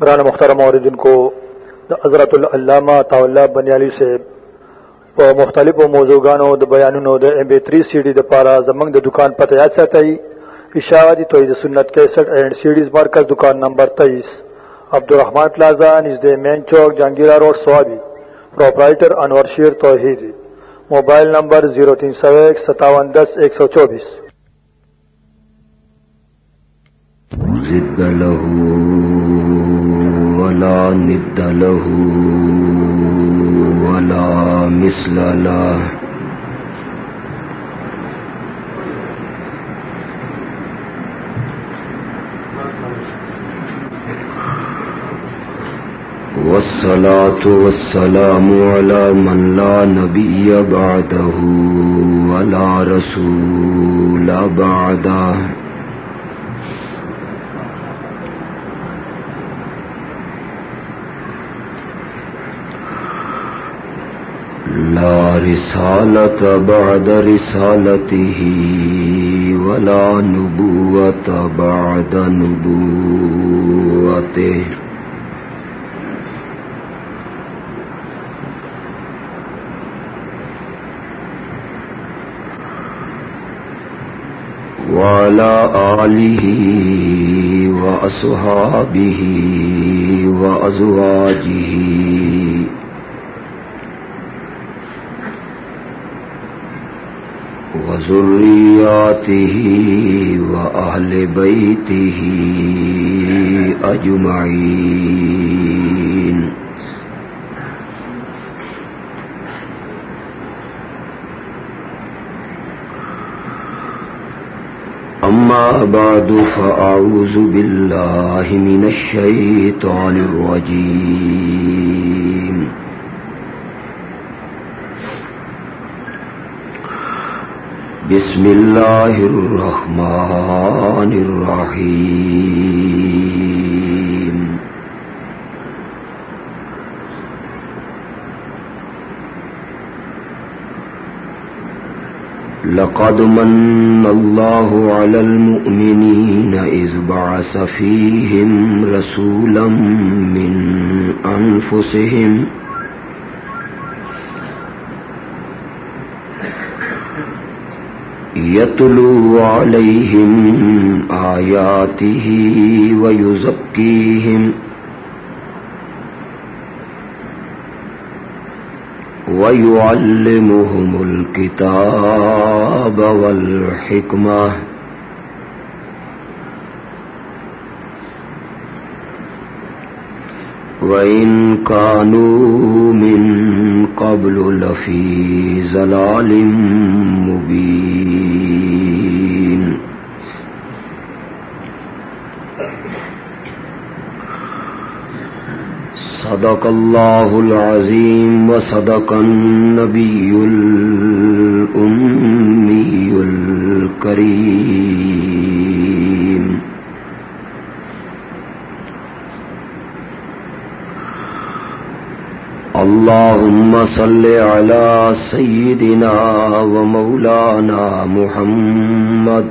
قرآن مختار موردن کو حضرت العلامہ طاولہ بنیالی سے په مختلفو موضوعګانو د بیانونو د ام بي 3 سي ډي د پاره زمنګ د دکان پته یاد ساتئ اشاعتی توحید سنت 61 اینڈ سیډیز مرکز دکان number 23 Abdurrahman plaza, نزد main chowk, Jahangira road, Swabi. Proprietor Anwar Sher Tauheed mobile number 03015710124 ضد له ولا ند له ولا مثل له. والصلاة والسلام على من لا نبي بعده ولا رسول بعده. لا رسالة بعد رسالته ولا نبوة بعد نبوته. وعلى آله وأصحابه وأزواجه وذرياته وأهل بيته أجمعين أما بعد فأعوذ بالله من الشيطان الرجيم بسم الله الرحمن الرحيم لقد من الله على المؤمنين إذ بعث فيهم رسولا من أنفسهم يتلو عليهم آياته ويزكيهم ويعلمهم الكتاب والحكمة وإن كانوا من قبل لفي زلال مبين صدق الله العظيم وصدق النبي الأمي الكريم اللهم صل على سيدنا ومولانا محمد.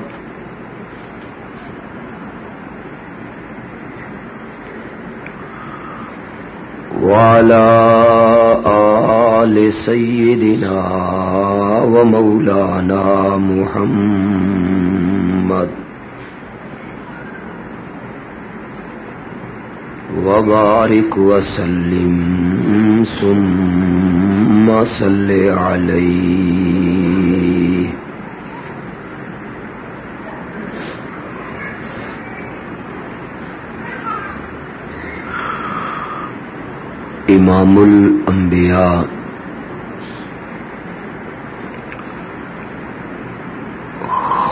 وعلى آل سيدنا ومولانا محمد. وبارك وسلم. ثم صل عليه. امام الانبیاء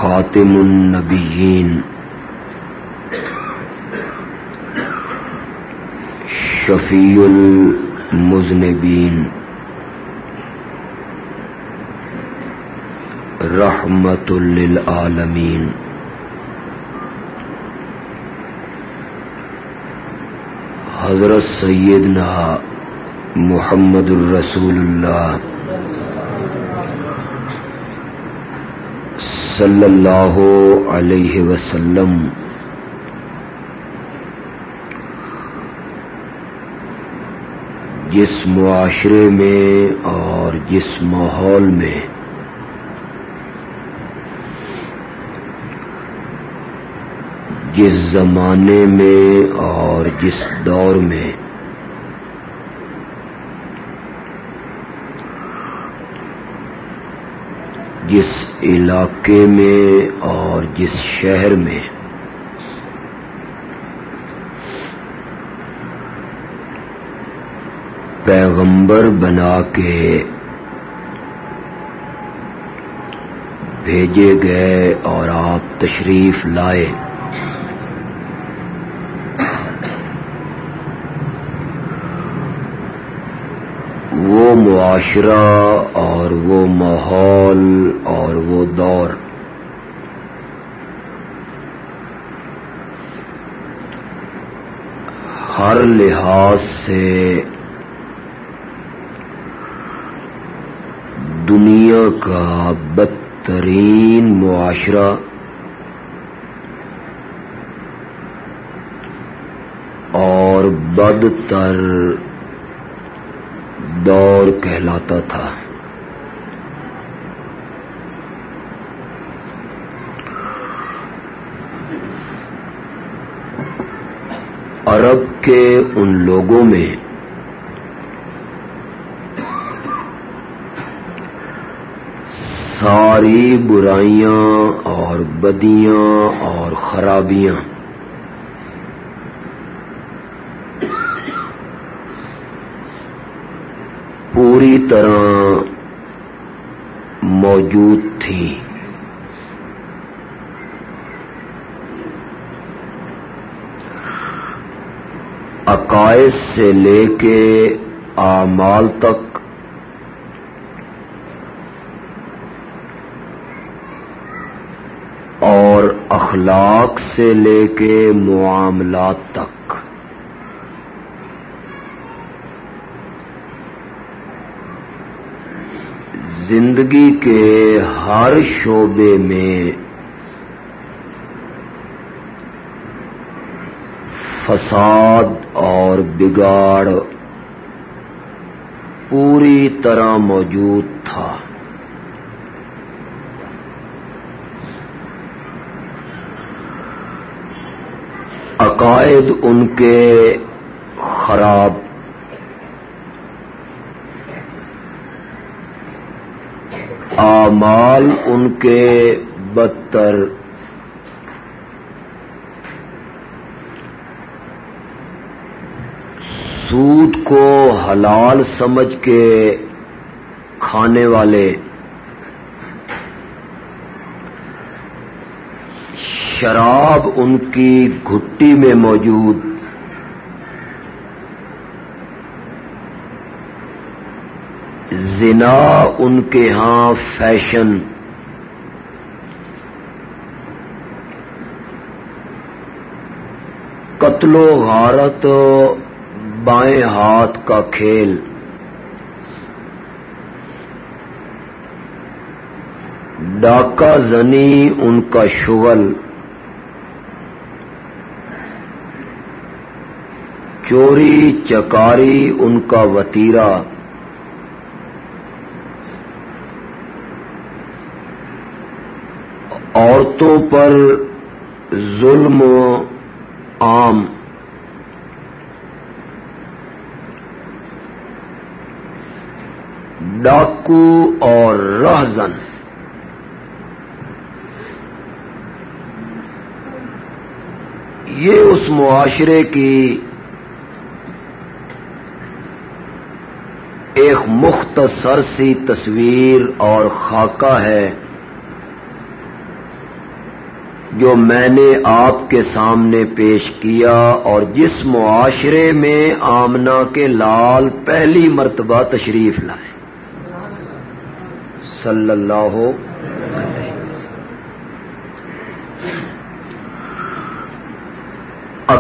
خاتم النبیین شفیع المذنبین۔ رحمت للعالمین۔ حضرت سیدنا محمد الرسول اللہ صلی اللہ علیہ وسلم۔ جس معاشرے میں اور جس ماحول میں۔ جس زمانے میں اور جس دور میں۔ جس علاقے میں اور جس شہر میں۔ پیغمبر بنا کے بھیجے گئے اور آپ تشریف لائے۔ وہ معاشرہ اور وہ ماحول اور وہ دور۔ ہر لحاظ سے دنیا کا بدترین معاشرہ اور بدتر دور کہلاتا تھا۔ عرب کے ان لوگوں میں ساری برائیاں اور بدیاں اور خرابیاں۔ پوری طرح موجود تھی۔ عقائد سے لے کے اعمال تک اور اخلاق سے لے کے معاملات تک۔ زندگی کے ہر شعبے میں فساد اور بگاڑ پوری طرح موجود تھا عقائد ان کے خراب۔ اعمال ان کے بدتر۔ سود کو حلال سمجھ کے کھانے والے۔ شراب ان کی گھٹی میں موجود۔ زنا ان کے ہاں فیشن۔ قتل و غارت بائیں ہاتھ کا کھیل۔ ڈاکہ زنی ان کا شغل۔ چوری چکاری ان کا وتیرا عورتوں پر ظلم عام۔ ڈاکو اور رہزن۔ یہ اس معاشرے کی ایک مختصر سی تصویر اور خاکہ ہے جو میں نے آپ کے سامنے پیش کیا اور جس معاشرے میں آمنا کے لال پہلی مرتبہ تشریف لائے۔ صلی اللہ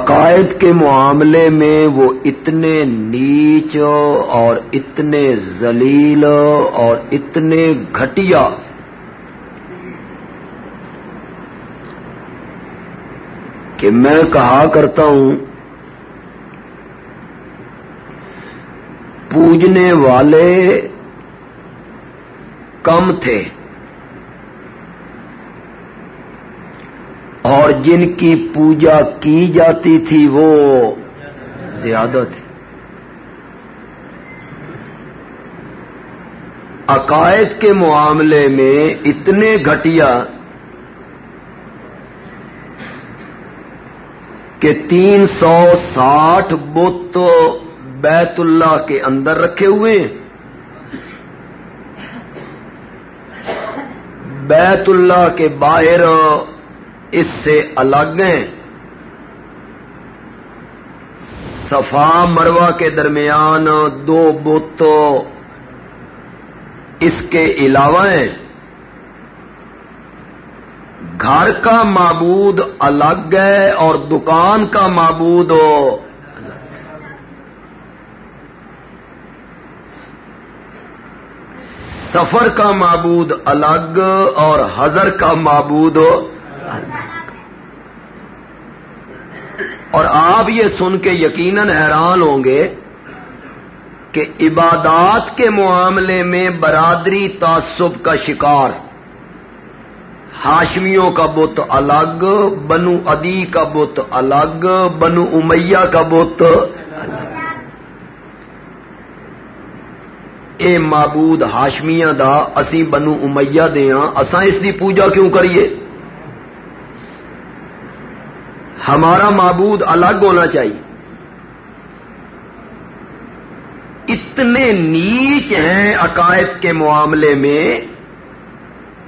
عقائد کے معاملے میں وہ اتنے نیچ اور اتنے ذلیل اور اتنے گھٹیا۔ کہ میں کہا کرتا ہوں، پوجنے والے کم تھے۔ اور جن کی پوجا کی جاتی تھی وہ زیادہ تھی عقائد کے معاملے میں اتنے گھٹیا کہ تین سو ساٹھ بت بیت اللہ کے اندر رکھے ہوئے بیت اللہ کے باہر اس سے الگ ہیں۔ صفا مروا کے درمیان دو بت اس کے علاوہ ہیں۔ گھر کا معبود الگ ہے اور دکان کا معبود سفر کا معبود الگ اور حضر کا معبود اور آپ یہ سن کے یقیناً حیران ہوں گے کہ عبادات کے معاملے میں برادری تعصب کا شکار، ہاشمیوں کا بت الگ، بنو ادی کا بت الگ، بنو امیہ کا بت الگ۔ اے معبود ہاشمیاں دا، اسی بنو امیہ دے ہاں، اساں اس دی پوجا کیوں کریے؟ ہمارا معبود الگ ہونا چاہیے۔ اتنے نیچ ہیں عقائد کے معاملے میں۔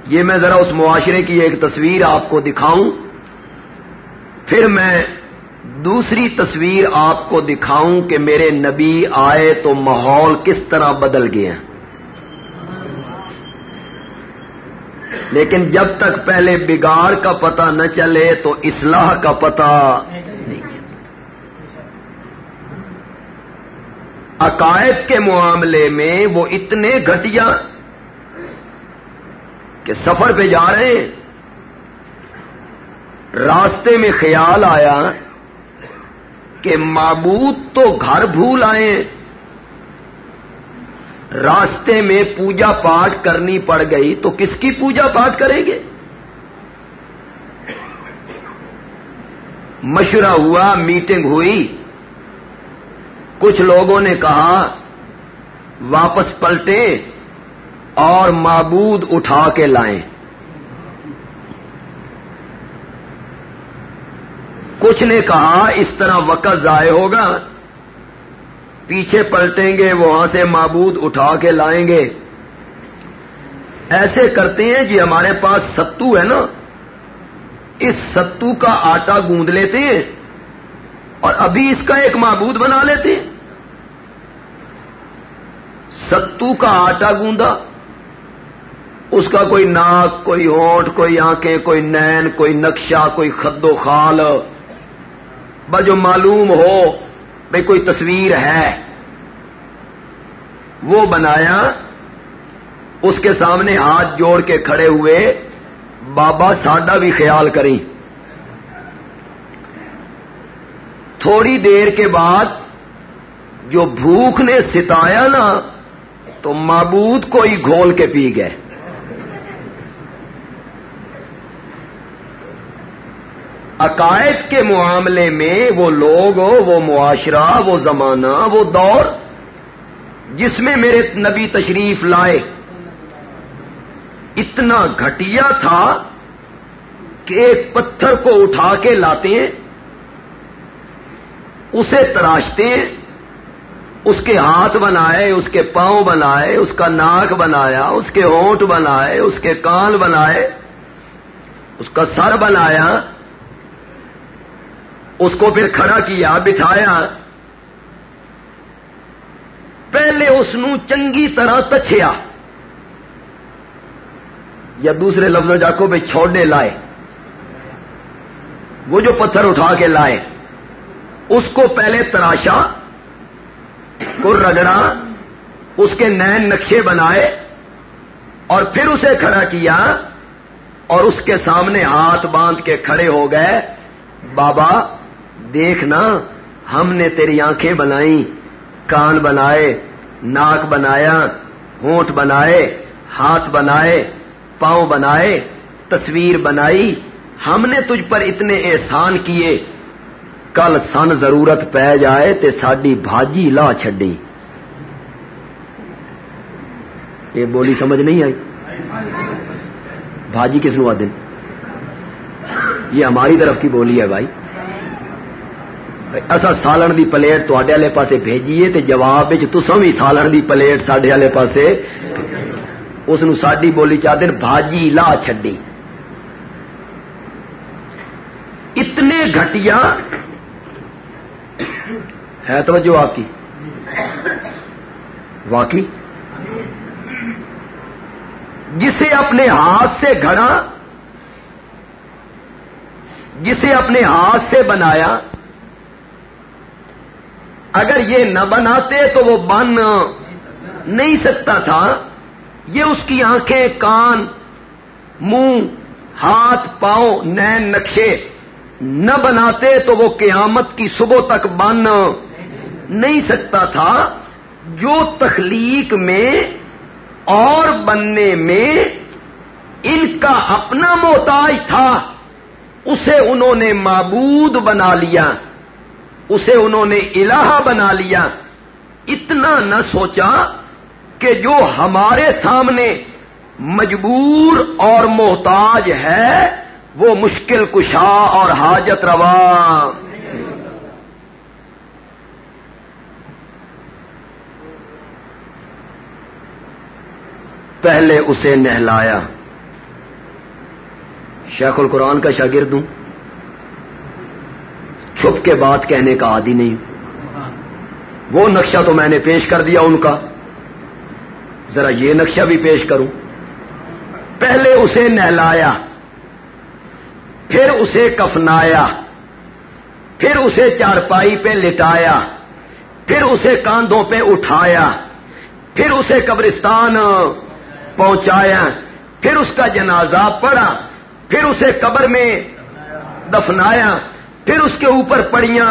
یہ میں ذرا اس معاشرے کی ایک تصویر آپ کو دکھاؤں۔ پھر میں دوسری تصویر آپ کو دکھاؤں کہ میرے نبی آئے تو ماحول کس طرح بدل گیا لیکن جب تک پہلے بگاڑ کا پتہ نہ چلے تو اصلاح کا پتہ نہیں چلے عقائد کے معاملے میں وہ اتنے گھٹیا کہ سفر پہ جا رہے ہیں۔ راستے میں خیال آیا کہ معبود تو گھر بھول آئے راستے میں پوجا پاٹ کرنی پڑ گئی تو کس کی پوجا پاٹ کریں گے؟ مشورہ ہوا میٹنگ ہوئی۔ کچھ لوگوں نے کہا، واپس پلٹے اور معبود اٹھا کے لائیں۔ کچھ نے کہا، اس طرح وقت ضائع ہوگا۔ پیچھے پلٹیں گے، وہاں سے معبود اٹھا کے لائیں گے۔ ایسے کرتے ہیں جی ہمارے پاس ستو ہے نا۔ اس ستو کا آٹا گوند لیتے ہیں اور ابھی اس کا ایک معبود بنا لیتے ہیں۔ ستو کا آٹا گوندا، اس کا کوئی ناک، کوئی ہونٹ، کوئی آنکھیں، کوئی نین، کوئی نقشہ، کوئی خد و خال۔ جو معلوم ہو بھائی کوئی تصویر ہے۔ وہ بنایا، اس کے سامنے ہاتھ جوڑ کے کھڑے ہوئے بابا ساڈا بھی خیال کریں۔ تھوڑی دیر کے بعد جو بھوک نے ستایا نا، تو معبود کو ہی گھول کے پی گئے۔ عقائد کے معاملے میں وہ لوگ وہ معاشرہ، وہ زمانہ، وہ دور جس میں میرے نبی تشریف لائے۔ اتنا گھٹیا تھا کہ ایک پتھر کو اٹھا کے لاتے ہیں، اسے تراشتے ہیں، اس کے ہاتھ بنائے، اس کے پاؤں بنائے، اس کا ناک بنایا، اس کے ہونٹ بنائے، اس کے کان بنائے، اس کا سر بنایا۔ اس کو پھر کھڑا کیا، بٹھایا۔ پہلے اس چنگی طرح تچھیا۔ یا دوسرے لفظ جاکو بھائی چھوڑے لائے۔ وہ جو پتھر اٹھا کے لائے۔ اس کو پہلے تراشا، کو رگڑا، اس کے نین نقشے بنائے۔ اور پھر اسے کھڑا کیا۔ اور اس کے سامنے ہاتھ باندھ کے کھڑے ہو گئے۔ بابا دیکھنا، ہم نے تیری آنکھیں بنائی، کان بنائے، ناک بنایا، ہونٹ بنائے، ہاتھ بنائے، پاؤں بنائے، تصویر بنائی، ہم نے تجھ پر اتنے احسان کیے۔ کل سن ضرورت پی جائے تے ساڈی بھاجی لا چڈی یہ بولی سمجھ نہیں آئی۔ بھاجی کس نو آدن یہ ہماری طرف کی بولی ہے بھائی۔ اصا سالن دی پلیٹ تے والے پاسے بھیجیے تے جواب تسا بھی سالن دی پلیٹ سڈے والے پاسے اس ساری بولی چاہتے بھاجی لا چڈی اتنے گھٹیا ہے توجہ آپ کی؟ واقعی؟ جسے اپنے ہاتھ سے گھڑا، جسے اپنے ہاتھ سے بنایا اگر یہ نہ بناتے تو وہ بن نہیں سکتا تھا۔ یہ اس کی آنکھیں، کان، منہ، ہاتھ، پاؤں، نین، نقشے نہ بناتے تو وہ قیامت کی صبح تک بن نہیں سکتا تھا۔ جو تخلیق میں اور بننے میں ان کا اپنا محتاج تھا، اسے انہوں نے معبود بنا لیا۔ اسے انہوں نے الہ بنا لیا۔ اتنا نہ سوچا کہ جو ہمارے سامنے مجبور اور محتاج ہے، وہ مشکل کشا اور حاجت روا۔ پہلے اسے نہلایا۔ شیخ القرآن کا شاگرد ہوں۔ چھپ کے بات کہنے کا عادی نہیں۔ وہ نقشہ تو میں نے پیش کر دیا ان کا۔ ذرا یہ نقشہ بھی پیش کروں۔ پہلے اسے نہلایا، پھر اسے کفنایا، پھر اسے چارپائی پہ لٹایا، پھر اسے کاندھوں پہ اٹھایا، پھر اسے قبرستان پہنچایا، پھر اس کا جنازہ پڑا پھر اسے قبر میں دفنایا پھر اس کے اوپر پڑیاں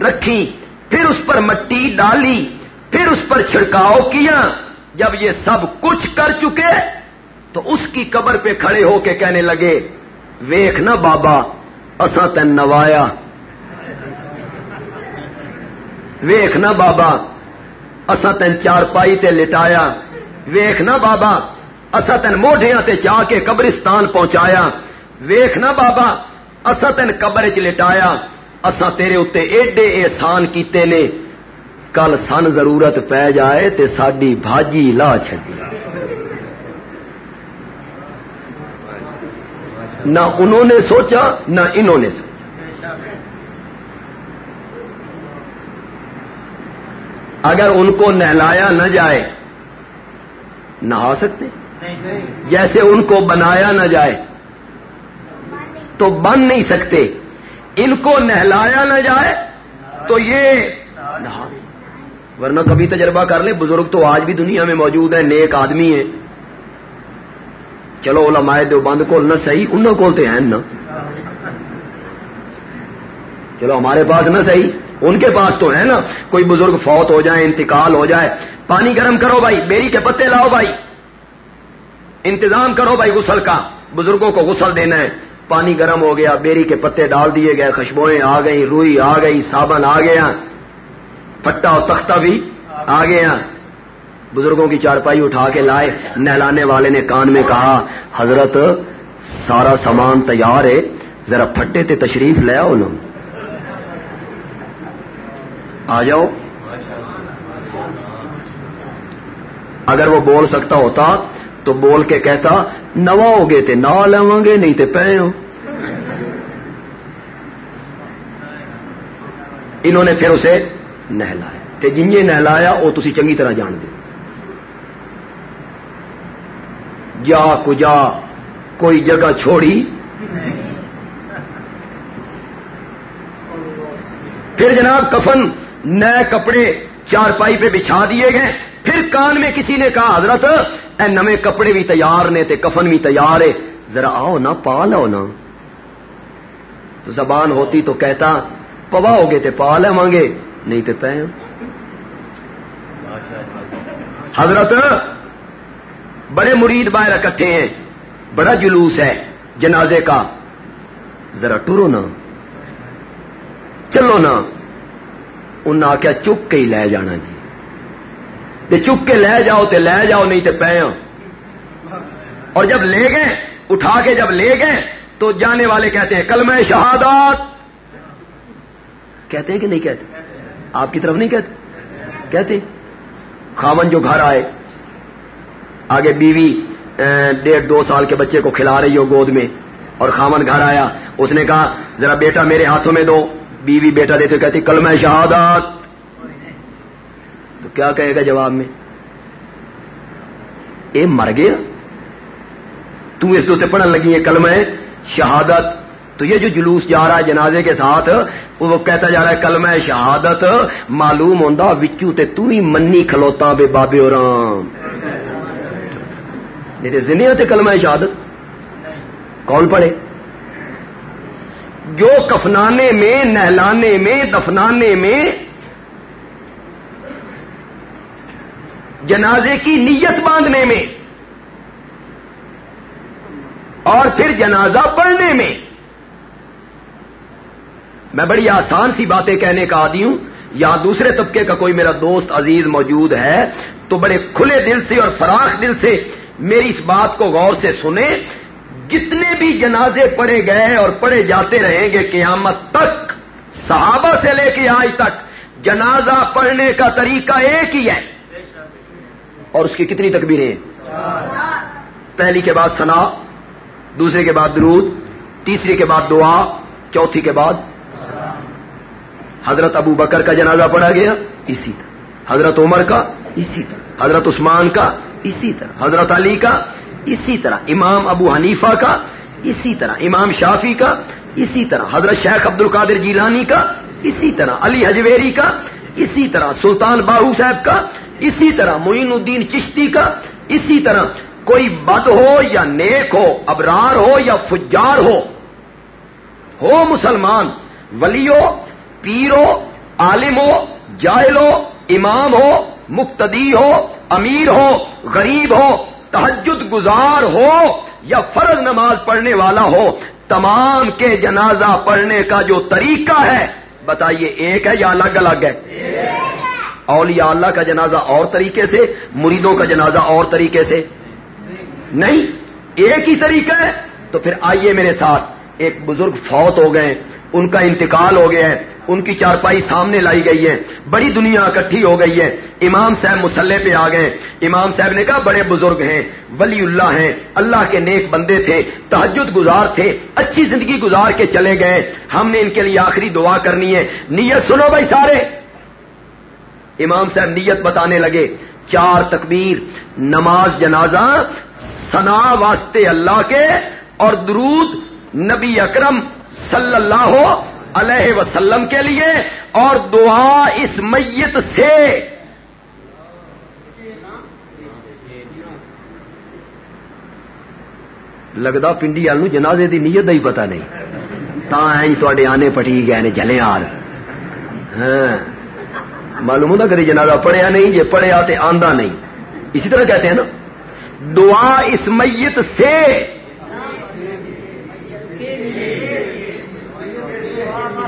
رکھی، پھر اس پر مٹی ڈالی، پھر اس پر چھڑکاؤ کیا۔ جب یہ سب کچھ کر چکے تو اس کی قبر پہ کھڑے ہو کے کہنے لگے ویخ نا بابا اسا تین نوایا۔ ویخ نا بابا اسا تین چار پائی تے لٹایا۔ ویخ نا بابا اسا تین موڈیا تے چاہ کے قبرستان پہنچایا۔ ویخ نا بابا اسا تین قبر چ لٹایا اسا تیرے اتنے ایڈے احسان کیتے نے کل سن ضرورت پی جائے تے ساڈی بھاجی لا چڈی نہ انہوں نے سوچا نہ انہوں نے سوچا۔ اگر ان کو نہلایا نہ جائے نہا سکتے؟ جیسے ان کو بنایا نہ جائے تو بن نہیں سکتے۔ ان کو نہلایا نہ جائے تو یہ ورنہ کبھی تجربہ کر لیں، بزرگ تو آج بھی دنیا میں موجود ہیں، نیک آدمی ہیں۔ چلو علماء دیوبند کو نہ صحیح انہوں کو ہیں نا چلو ہمارے پاس نہ صحیح، ان کے پاس تو ہے نا کوئی بزرگ فوت ہو جائے، انتقال ہو جائے، پانی گرم کرو بھائی، بیری کے پتے لاؤ بھائی۔ انتظام کرو بھائی غسل کا، بزرگوں کو غسل دینا ہے۔ پانی گرم ہو گیا، بیری کے پتے ڈال دیے گئے، خوشبوئیں آ گئی روئی آ گئی، صابن آ گیا، پٹا اور تختہ بھی آ گیا۔ بزرگوں کی چارپائی اٹھا کے لائے، نہلانے والے نے کان میں کہا، حضرت، سارا سامان تیار ہے، ذرا پھٹے تے تشریف لے آؤ نا آ جاؤ۔ اگر وہ بول سکتا ہوتا تو بول کے کہتا نوا ہو گے تے نہ لوا گے نہیں تے پے ہو انہوں نے پھر اسے نہلایا۔ تے جن نہلایا، وہ تھی چنگی طرح جان دے۔ جا کجا، کوئی جگہ چھوڑی۔ پھر جناب کفن نئے کپڑے چار پائی پہ بچھا دیے گئے۔ پھر کان میں کسی نے کہا، حضرت، اے نئے کپڑے بھی تیار نے، تے کفن بھی تیار ہے۔ ذرا آؤ نا، پا لو نا۔ تو زبان ہوتی تو کہتا پوا ہوگے تے پا لے گے، نہیں تو پہ حضرت، بڑے مرید باہر اکٹھے ہیں، بڑا جلوس ہے جنازے کا۔ ذرا ٹرو نا۔ چلو نا۔ انہیں آخیا چک کے ہی لے جانا جی۔ تے چک کے لے جاؤ تے لے جاؤ، نہیں تے پے اور جب لے گئے، اٹھا کے جب لے گئے، تو جانے والے کہتے ہیں کل میں شہادات کہتے ہیں کہ نہیں کہتے؟ آپ کی طرف نہیں کہتے؟ کہتے؟ خامن جو گھر آئے، آگے بیوی ڈیڑھ دو سال کے بچے کو کھلا رہی ہو گود میں، اور خامن گھر آیا۔ اس نے کہا، ذرا بیٹا میرے ہاتھوں میں دو۔ بیوی بیٹا دیتے کہتی کل میں شہادت۔ تو کیا کہے گا جواب میں؟ اے، مر گیا؟ تو اس دوسرے پڑھن لگی ہے کل میں شہادت۔ تو یہ جو جلوس جا رہا ہے جنازے کے ساتھ، وہ کہتا جا رہا ہے کل میں شہادت معلوم ہوتا وچو تے تو ہی منی کھلوتا بے بابے اور رام نہیں ہوتے کل میں شہادت؟ کون پڑھے؟ جو کفنانے میں، نہلانے میں، دفنانے میں جنازے کی نیت باندھنے میں اور پھر جنازہ پڑھنے میں میں بڑی آسان سی باتیں کہنے کا عادی ہوں، یا دوسرے طبقے کا کوئی میرا دوست عزیز موجود ہے، تو بڑے کھلے دل سے اور فراخ دل سے میری اس بات کو غور سے سنیں۔ جتنے بھی جنازے پڑے گئے اور پڑے جاتے رہیں گے، قیامت تک، صحابہ سے لے کے آج تک، جنازہ پڑھنے کا طریقہ ایک ہی ہے۔ اور اس کی کتنی تکبیریں ہیں؟ پہلی کے بعد سنا دوسرے کے بعد درود، تیسری کے بعد دعا، چوتھی کے بعد حضرت ابو بکر کا جنازہ پڑھا گیا اسی طرح حضرت عمر کا اسی طرح حضرت عثمان کا اسی طرح حضرت علی کا اسی طرح امام ابو حنیفہ کا اسی طرح امام شافی کا اسی طرح حضرت شیخ عبد القادر جیلانی کا اسی طرح علی حجویری کا اسی طرح سلطان باہو صاحب کا اسی طرح معین الدین چشتی کا اسی طرح کوئی بد ہو یا نیک ہو ابرار ہو یا فجار ہو ہو مسلمان ولی ہو پیر ہو عالم ہو جائل ہو امام ہو مقتدی ہو، امیر ہو، غریب ہو تحجد گزار ہو یا فرض نماز پڑھنے والا ہو، تمام کے جنازہ پڑھنے کا جو طریقہ ہے، بتائیے ایک ہے یا الگ الگ ہے؟ اولیاء اللہ کا جنازہ اور طریقے سے، مریدوں کا جنازہ اور طریقے سے؟ نہیں، ایک ہی طریقہ ہے، تو پھر آئیے میرے ساتھ، ایک بزرگ فوت ہو گئے ان کا انتقال ہو گیا ہے، ان کی چارپائی سامنے لائی گئی ہے، بڑی دنیا اکٹھی ہو گئی ہے۔ امام صاحب مسلح پہ آ گئے۔ امام صاحب نے کہا، بڑے بزرگ ہیں، ولی اللہ ہیں، اللہ کے نیک بندے تھے تحجد گزار تھے، اچھی زندگی گزار کے چلے گئے۔ ہم نے ان کے لیے آخری دعا کرنی ہے۔ نیت سنو بھائی سارے۔ امام صاحب نیت بتانے لگے، چار تکبیر، نماز جنازہ سنا واسطے اللہ کے اور درود نبی اکرم صلی اللہ علیہ وسلم کے لیے اور دعا اس میت سے۔ لگتا پنڈی والوں جنازے دی نیت کا ہی پتا نہیں۔ تا تے آنے پٹی گئے نے جلے آر ہاں۔ معلوم ہوتا کری جنازہ پڑھیا نہیں جی پڑھیا تو آندہ نہیں۔ اسی طرح کہتے ہیں نا، دعا اس میت سے۔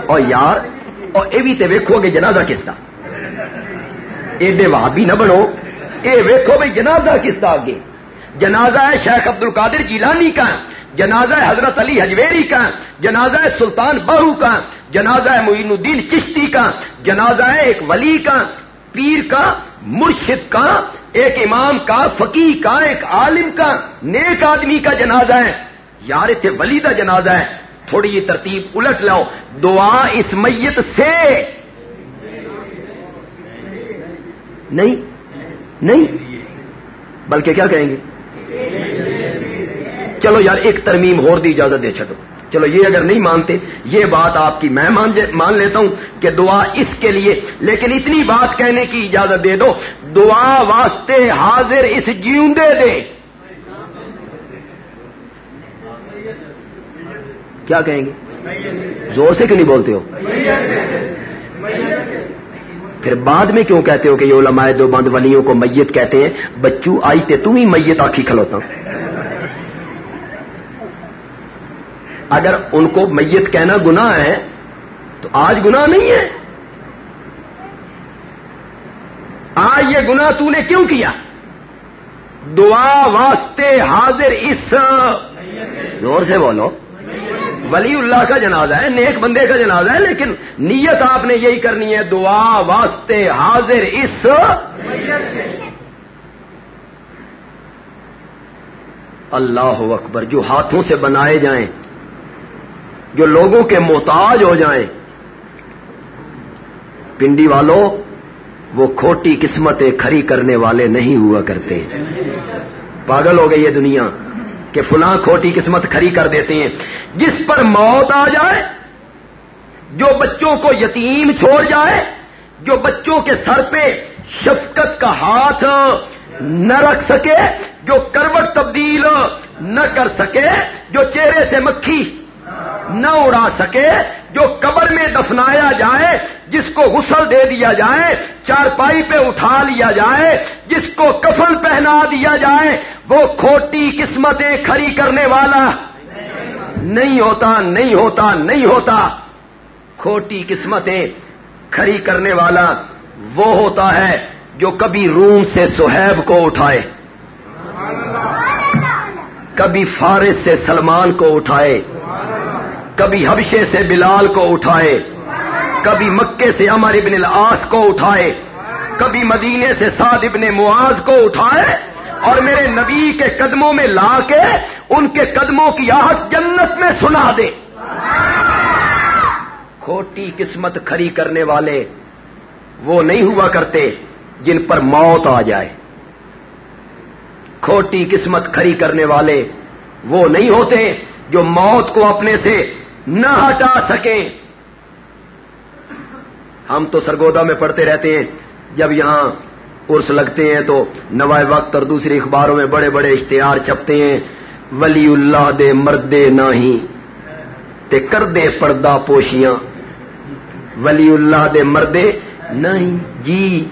اور یار، اور یہ بھی تے ویکو گے جنازہ کس کا ایڈے وہابی نہ بنو اے ویکو بھائی جنازہ کس کا آگے جنازہ ہے شیخ عبد القادر جیلانی کا، جنازہ ہے حضرت علی حجویری کا، جنازہ ہے سلطان بہو کا، جنازہ ہے معین الدین چشتی کا، جنازہ ہے ایک ولی کا، پیر کا، مرشد کا، ایک امام کا فقی کا، ایک عالم کا، نیک آدمی کا جنازہ ہے۔ یار اتنے ولی کا جنازہ ہے۔ تھوڑی یہ ترتیب الٹ لاؤ۔ دعا اس میت سے۔ نہیں نہیں۔ بلکہ کیا کہیں گے؟ چلو یار، ایک ترمیم ہو دی اجازت دے چھو چلو یہ اگر نہیں مانتے، یہ بات آپ کی میں مان لیتا ہوں کہ دعا اس کے لیے۔ لیکن اتنی بات کہنے کی اجازت دے دو۔ دعا واسطے حاضر اس جیوندے دے۔ کیا کہیں گے؟ زور سے کیوں نہیں بولتے ہو؟ پھر بعد میں کیوں کہتے ہو کہ یہ علماء دو بند ولیوں کو میت کہتے ہیں؟ بچو، آئی تے تم ہی میت آخی کھلوتا اگر ان کو میت کہنا گناہ ہے، تو آج گناہ نہیں ہے۔ آج یہ گناہ تو نے کیوں کیا؟ دعا واسطے حاضر اس زور سے بولو۔ ولی اللہ کا جنازہ ہے، نیک بندے کا جنازہ ہے، لیکن نیت آپ نے یہی کرنی ہے، دعا واسطے حاضر اس اللہ اکبر، جو ہاتھوں سے بنائے جائیں، جو لوگوں کے محتاج ہو جائیں۔ پنڈی والوں، وہ کھوٹی قسمتیں کھری کرنے والے نہیں ہوا کرتے۔ پاگل ہو گئی یہ دنیا۔ کہ فلاں کھوٹی قسمت کھری کر دیتے ہیں۔ جس پر موت آ جائے، جو بچوں کو یتیم چھوڑ جائے، جو بچوں کے سر پہ شفقت کا ہاتھ نہ رکھ سکے، جو کروٹ تبدیل نہ کر سکے، جو چہرے سے مکھی نہ اڑا سکے جو قبر میں دفنایا جائے، جس کو غسل دے دیا جائے، چارپائی پہ اٹھا لیا جائے، جس کو کفن پہنا دیا جائے، وہ کھوٹی قسمتیں کھڑی کرنے والا نہیں ہوتا نہیں ہوتا نہیں ہوتا۔ کھوٹی قسمتیں کھڑی کرنے والا وہ ہوتا ہے جو کبھی روم سے سہیب کو اٹھائے، کبھی فارس سے سلمان کو اٹھائے۔ کبھی حبشے سے بلال کو اٹھائے، کبھی مکے سے امر ابن العاص کو اٹھائے، کبھی مدینے سے سعد ابن معاذ کو اٹھائے اور میرے نبی کے قدموں میں لا کے ان کے قدموں کی آہٹ جنت میں سنا دے۔ کھوٹی قسمت کھری کرنے والے وہ نہیں ہوا کرتے جن پر موت آ جائے۔ کھوٹی قسمت کھری کرنے والے وہ نہیں ہوتے جو موت کو اپنے سے نہ ہٹا سکیں۔ ہم تو سرگودا میں پڑھتے رہتے ہیں۔ جب یہاں ارس لگتے ہیں تو نوائے وقت اور دوسری اخباروں میں بڑے بڑے اشتہار چھپتے ہیں۔ ولی اللہ دے مردے نہیں تے کر دے پردہ پوشیاں۔ ولی اللہ دے مردے نہیں جی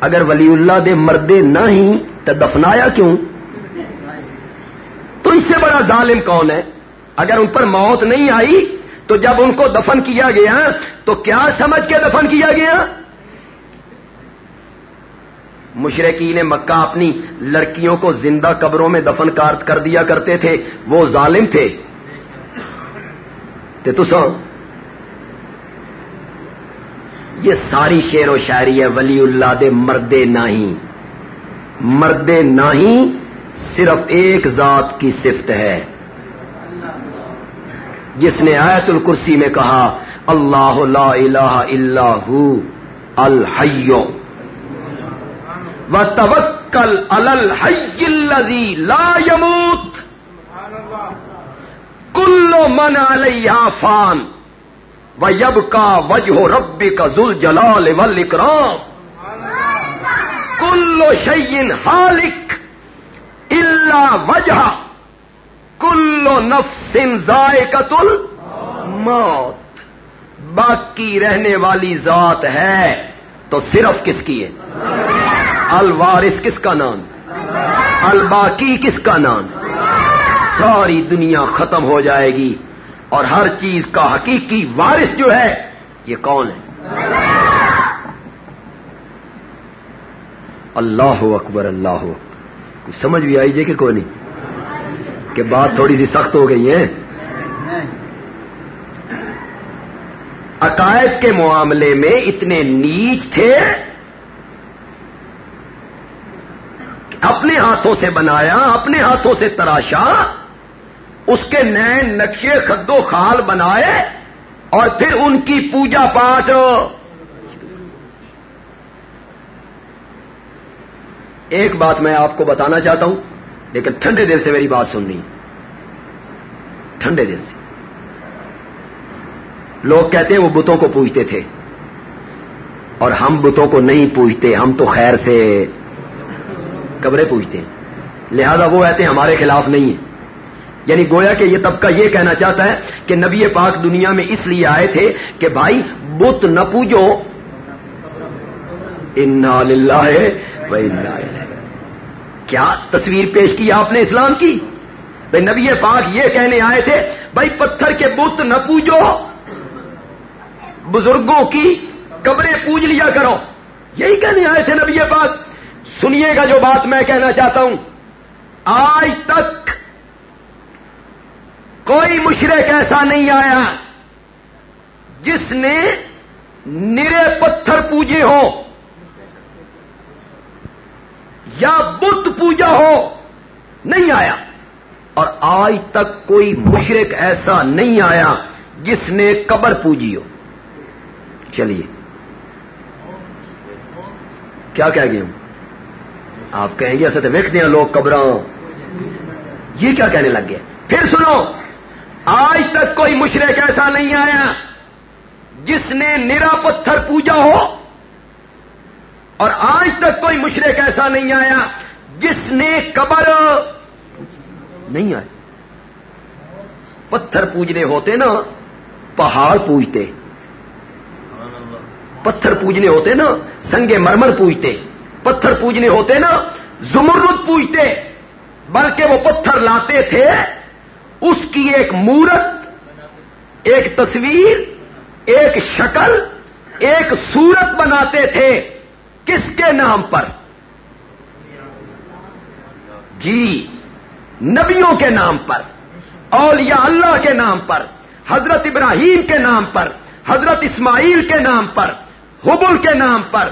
اگر ولی اللہ دے مردے نہیں تو دفنایا کیوں؟ تو اس سے بڑا ظالم کون ہے؟ اگر ان پر موت نہیں آئی تو جب ان کو دفن کیا گیا تو کیا سمجھ کے دفن کیا گیا؟ مشرقین مکہ اپنی لڑکیوں کو زندہ قبروں میں دفن کر دیا کرتے تھے۔ وہ ظالم تھے۔ تو سو یہ ساری شعر و شاعری ہے ولی اللہ دے مردے نہیں مردے نہیں صرف ایک ذات کی صفت ہے۔ جس نے آیت الکرسی میں کہا، اللہ لا الہ الا ہو الحیو و توکل الزی لا یموت. کلو من علیہ فان. و یب کا وجہ ربی کا ذل جلال ول کلو شعین ہالک اللہ وجہ. کلو نفسن ذائقت موت۔ باقی رہنے والی ذات ہے تو صرف کس کی ہے؟ الوارث کس کا نام؟ الباقی کس کا نام؟ ساری دنیا ختم ہو جائے گی اور ہر چیز کا حقیقی وارث جو ہے، یہ کون ہے؟ اللہ اکبر، اللہ کچھ سمجھ بھی آئی جائے کہ کوئی نہیں؟ کہ بات تھوڑی سی سخت ہو گئی ہے عقائد کے معاملے میں اتنے نیچ تھے اپنے ہاتھوں سے بنایا، اپنے ہاتھوں سے تراشا، اس کے نئے نقشے خد و خال بنائے اور پھر ان کی پوجا پاٹ ایک بات میں آپ کو بتانا چاہتا ہوں۔ لیکن ٹھنڈے دل سے میری بات سننی۔ ٹھنڈے دل سے۔ لوگ کہتے ہیں وہ بتوں کو پوچھتے تھے۔ اور ہم بتوں کو نہیں پوچھتے ہم تو خیر سے قبریں پوچھتے ہیں۔ لہذا وہ کہتے ہیں ہمارے خلاف نہیں ہے۔ یعنی گویا کہ یہ طبقہ یہ کہنا چاہتا ہے کہ نبی پاک دنیا میں اس لیے آئے تھے کہ بھائی بت نہ پوجو۔ انا للہ ہے وہ کیا تصویر پیش کی آپ نے اسلام کی؟ بھائی نبی پاک یہ کہنے آئے تھے بھائی پتھر کے بت نہ پوجو، بزرگوں کی قبریں پوج لیا کرو۔ یہی کہنے آئے تھے نبی پاک۔ سنیے گا جو بات میں کہنا چاہتا ہوں۔ آج تک کوئی مشرق ایسا نہیں آیا جس نے نرے پتھر پوجے ہو یا بت پوجا ہو، نہیں آیا۔ اور آج تک کوئی مشرق ایسا نہیں آیا جس نے قبر پوجی ہو۔ چلیے۔ کیا کہہ گئے ہوں آپ کہیں گے ایسے تو ویکتے ہیں لوگ قبر یہ کیا کہنے لگ گئے؟ پھر سنو، آج تک کوئی مشرق ایسا نہیں آیا جس نے نرا پتھر پوجا ہو۔ اور آج تک کوئی مشرق ایسا نہیں آیا جس نے قبر نہیں آئے۔ پتھر پوجنے ہوتے نا، پہاڑ پوجتے۔ پتھر پوجنے ہوتے نا سنگے مرمر پوجتے۔ پتھر پوجنے ہوتے نا، زمرد پوجتے۔ بلکہ وہ پتھر لاتے تھے، اس کی ایک مورت، ایک تصویر، ایک شکل، ایک صورت بناتے تھے۔ کس کے نام پر جی نبیوں کے نام پر اولیاء اللہ کے نام پر حضرت ابراہیم کے نام پر حضرت اسماعیل کے نام پر حبل کے نام پر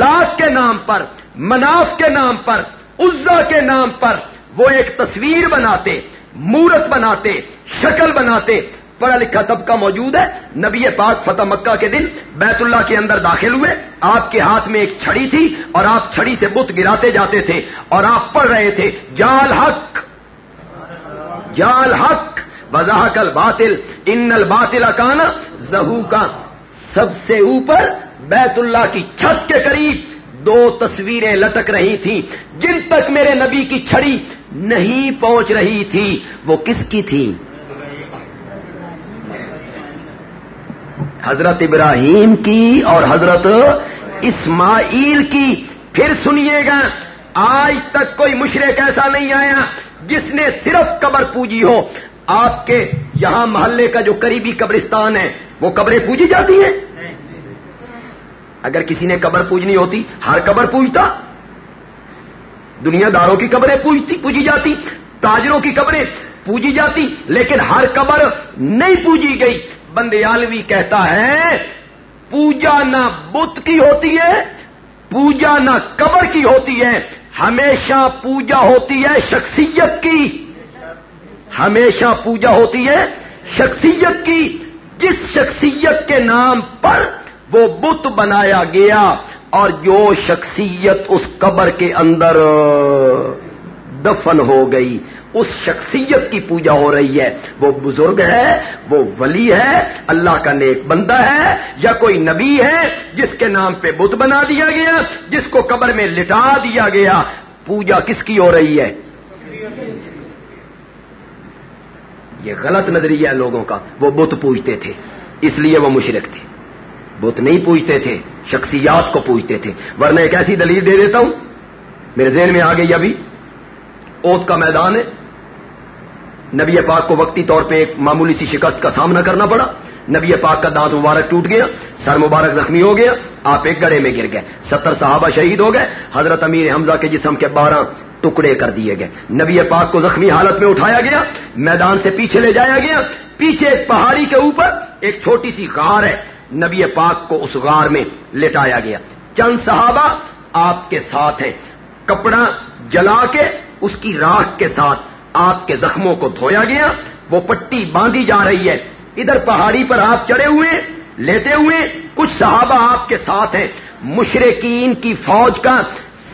لاس کے نام پر مناف کے نام پر عزا کے نام پر وہ ایک تصویر بناتے مورت بناتے شکل بناتے پڑھا لکھا طبقہ موجود ہے۔ نبی پاک فتح مکہ کے دن بیت اللہ کے اندر داخل ہوئے۔ آپ کے ہاتھ میں ایک چھڑی تھی اور آپ چھڑی سے بت گراتے جاتے تھے اور آپ پڑھ رہے تھے، جال حق۔ جال حق۔ وضاح کل باطل ان الباطل کانا زہو کا سب سے اوپر۔ بیت اللہ کی چھت کے قریب دو تصویریں لٹک رہی تھیں جن تک میرے نبی کی چھڑی نہیں پہنچ رہی تھی، وہ کس کی تھی؟ حضرت ابراہیم کی اور حضرت اسماعیل کی، پھر سنیے گا، آج تک کوئی مشرق ایسا نہیں آیا جس نے صرف قبر پوجی ہو۔ آپ کے یہاں محلے کا جو قریبی قبرستان ہے، وہ قبریں پوجی جاتی ہیں؟ اگر کسی نے قبر پوجنی ہوتی، ہر قبر پوجتا۔ دنیا داروں کی قبریں پوجتی، پوجی جاتی، تاجروں کی قبریں پوجی جاتی، لیکن ہر قبر نہیں پوجی گئی۔ بندیالوی کہتا ہے، پوجا نہ بت کی ہوتی ہے، پوجا نہ قبر کی ہوتی ہے، ہمیشہ پوجا ہوتی ہے شخصیت کی۔ ہمیشہ پوجا ہوتی ہے شخصیت کی۔ جس شخصیت کے نام پر وہ بت بنایا گیا اور جو شخصیت اس قبر کے اندر دفن ہو گئی۔ اس شخصیت کی پوجا ہو رہی ہے۔ وہ بزرگ ہے، وہ ولی ہے، اللہ کا نیک بندہ ہے، یا کوئی نبی ہے جس کے نام پہ بت بنا دیا گیا، جس کو قبر میں لٹا دیا گیا۔ پوجا کس کی ہو رہی ہے؟ یہ غلط نظریہ لوگوں کا۔ وہ بت پوجتے تھے، اس لیے وہ مشرق تھے۔ بت نہیں پوجتے تھے، شخصیات کو پوجتے تھے۔ ورنہ ایک ایسی دلیل دے دیتا ہوں، میرے ذہن میں آ گئی ابھی۔ اوت کا میدان ہے۔ نبی پاک کو وقتی طور پہ ایک معمولی سی شکست کا سامنا کرنا پڑا۔ نبی پاک کا دانت مبارک ٹوٹ گیا، سر مبارک زخمی ہو گیا، آپ ایک گڑے میں گر گئے۔ ستر صحابہ شہید ہو گئے۔ حضرت امیر حمزہ کے جسم کے بارہ ٹکڑے کر دیے گئے۔ نبی پاک کو زخمی حالت میں اٹھایا گیا، میدان سے پیچھے لے جایا گیا۔ پیچھے ایک پہاڑی کے اوپر ایک چھوٹی سی غار ہے، نبی پاک کو اس غار میں لٹایا گیا۔ چند صحابہ آپ کے ساتھ ہیں، کپڑا جلا کے اس کی راکھ کے ساتھ آپ کے زخموں کو دھویا گیا، وہ پٹی باندھی جا رہی ہے۔ ادھر پہاڑی پر آپ چڑھے ہوئے لیتے ہوئے کچھ صحابہ آپ کے ساتھ ہیں۔ مشرقین کی فوج کا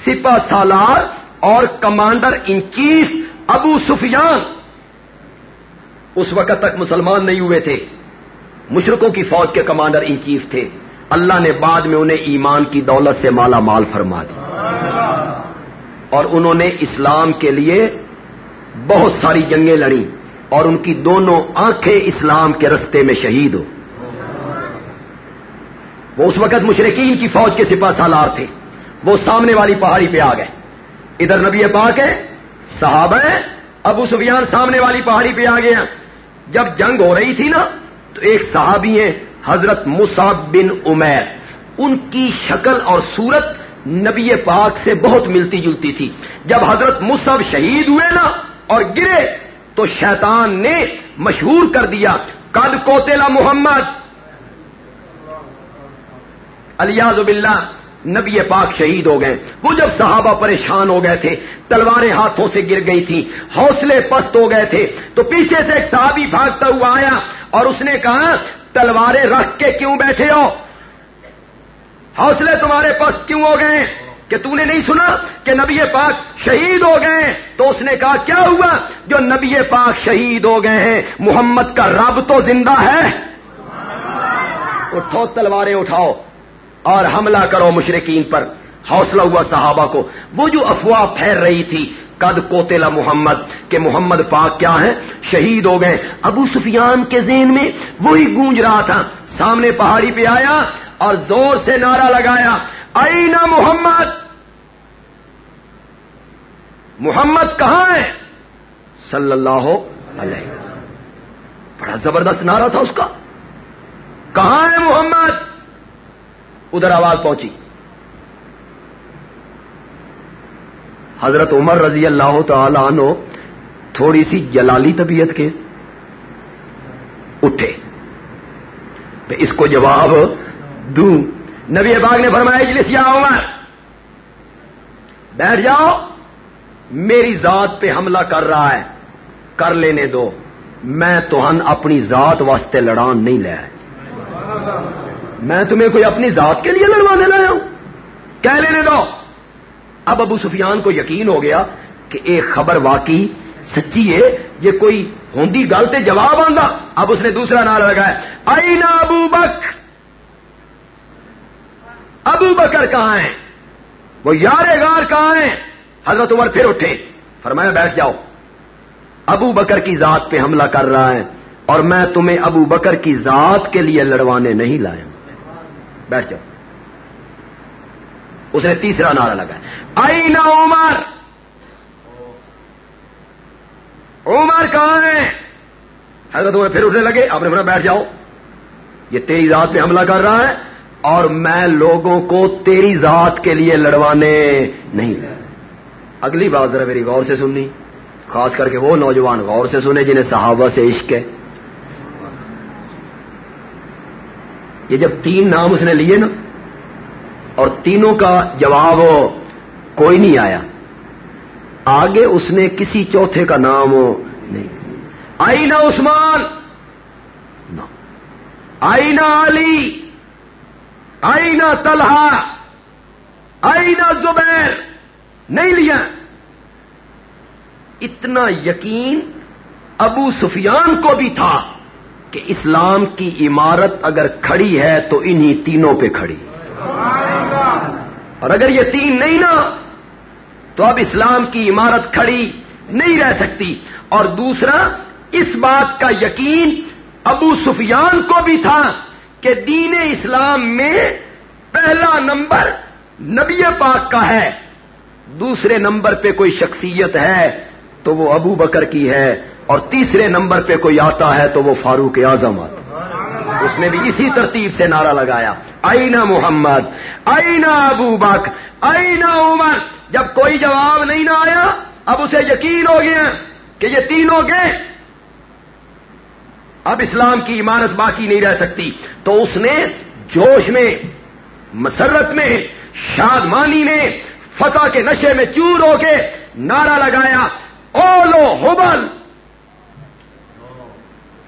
سپا سالار اور کمانڈر ان چیف ابو سفیان۔ اس وقت تک مسلمان نہیں ہوئے تھے۔ مشرقوں کی فوج کے کمانڈر ان چیف تھے۔ اللہ نے بعد میں انہیں ایمان کی دولت سے مالا مال فرما دی اور انہوں نے اسلام کے لیے بہت ساری جنگیں لڑی اور ان کی دونوں آنکھیں اسلام کے رستے میں شہید ہو۔ وہ اس وقت مشرقین کی فوج کے سپاہ سالار تھے۔ وہ سامنے والی پہاڑی پہ آ گئے۔ ادھر نبی پاک ہے، صحابہ ہے ابو سفیان سامنے والی پہاڑی پہ آ گئے جب جنگ ہو رہی تھی نا، تو ایک صحابی ہیں، حضرت مصعب بن عمیر۔ ان کی شکل اور صورت نبی پاک سے بہت ملتی جلتی تھی۔ جب حضرت مصعب شہید ہوئے نا اور گرے تو شیطان نے مشہور کر دیا۔ قد کوتلا محمد۔ الیاز باللہ، نبی پاک شہید ہو گئے۔ وہ جب صحابہ پریشان ہو گئے تھے، تلواریں ہاتھوں سے گر گئی تھی حوصلے پست ہو گئے تھے، تو پیچھے سے ایک صحابی بھاگتا ہوا آیا اور اس نے کہا، تلواریں رکھ کے کیوں بیٹھے ہو؟ حوصلے تمہارے پست کیوں ہو گئے؟ کہ تو نے نہیں سنا کہ نبی پاک شہید ہو گئے تو اس نے کہا، کیا ہوا جو نبی پاک شہید ہو گئے ہیں؟ محمد کا رب تو زندہ ہے۔ اٹھو، تلواریں اٹھاؤ اور حملہ کرو مشرقین پر۔ حوصلہ ہوا صحابہ کو۔ وہ جو افواہ پھیر رہی تھی، قد کوتلا محمد، کہ محمد پاک کیا ہے شہید ہو گئے۔ ابو سفیان کے ذہن میں وہی گونج رہا تھا۔ سامنے پہاڑی پہ آیا اور زور سے نعرہ لگایا۔ اینا محمد؟ محمد کہاں ہے؟ صلی اللہ علیہ بڑا زبردست نعرہ تھا اس کا۔ کہاں ہے محمد؟ ادھر آواز پہنچی۔ حضرت عمر رضی اللہ تعالی عنہ تھوڑی سی جلالی طبیعت کے اٹھے۔ اس کو جواب دوں۔ نبی باغ نے فرمایا، اجلس یا عمر. بیٹھ جاؤ، میری ذات پہ حملہ کر رہا ہے، کر لینے دو، میں تو اپنی ذات واسطے لڑان نہیں لیا میں تمہیں کوئی اپنی ذات کے لیے لڑوانے لایا ہوں؟ کہہ لینے دو۔ اب ابو سفیان کو یقین ہو گیا کہ ایک خبر واقعی سچی ہے، یہ کوئی ہوندی گل تے جواب آندا۔ اب اس نے دوسرا نعرہ لگایا، اینا ابو بک ابو بکر کہاں ہیں؟ وہ یار غار کہاں ہیں؟ حضرت عمر پھر اٹھے۔ فرمایا، بیٹھ جاؤ۔ ابو بکر کی ذات پہ حملہ کر رہا ہے اور میں تمہیں ابو بکر کی ذات کے لیے لڑوانے نہیں لایا۔ بیٹھ جاؤ۔ اس نے تیسرا نعرہ لگا آئی نا عمر؟ عمر کہاں ہے حضرت عمر پھر اٹھنے لگے۔ آپ نے بیٹھ جاؤ۔ یہ تیری ذات پہ حملہ کر رہا ہے۔ اور میں لوگوں کو تیری ذات کے لیے لڑوانے نہیں اگلی بات ذرا میری غور سے سننی۔ خاص کر کے وہ نوجوان غور سے سنے جنہیں صحابہ سے عشق ہے۔ یہ جب تین نام اس نے لیے نا، اور تینوں کا جواب کوئی نہیں آیا۔ آگے اس نے کسی چوتھے کا نام نہیں۔ آئی نا عثمان۔ آئی نا علی۔ آئی نا طلحہ آئی نا زبیر، نہیں لیا۔ اتنا یقین ابو سفیان کو بھی تھا کہ اسلام کی عمارت اگر کھڑی ہے تو انہی تینوں پہ کھڑی۔ اور اگر یہ تین نہیں نا، تو اب اسلام کی عمارت کھڑی نہیں رہ سکتی۔ اور دوسرا، اس بات کا یقین ابو سفیان کو بھی تھا کہ دین اسلام میں پہلا نمبر نبی پاک کا ہے۔ دوسرے نمبر پہ کوئی شخصیت ہے تو وہ ابو بکر کی ہے اور تیسرے نمبر پہ کوئی آتا ہے تو وہ فاروق اعظم آتا اس نے بھی اسی ترتیب سے نعرہ لگایا۔ آئینہ محمد آئینہ ابو بک آئینہ عمر۔ جب کوئی جواب نہیں نہ آیا، اب اسے یقین ہو گیا کہ یہ تینوں گئے۔ اب اسلام کی عمارت باقی نہیں رہ سکتی۔ تو اس نے جوش میں، مسرت میں، شادمانی میں، فتح کے نشے میں چور ہو کے نعرہ لگایا، اولو ہوبل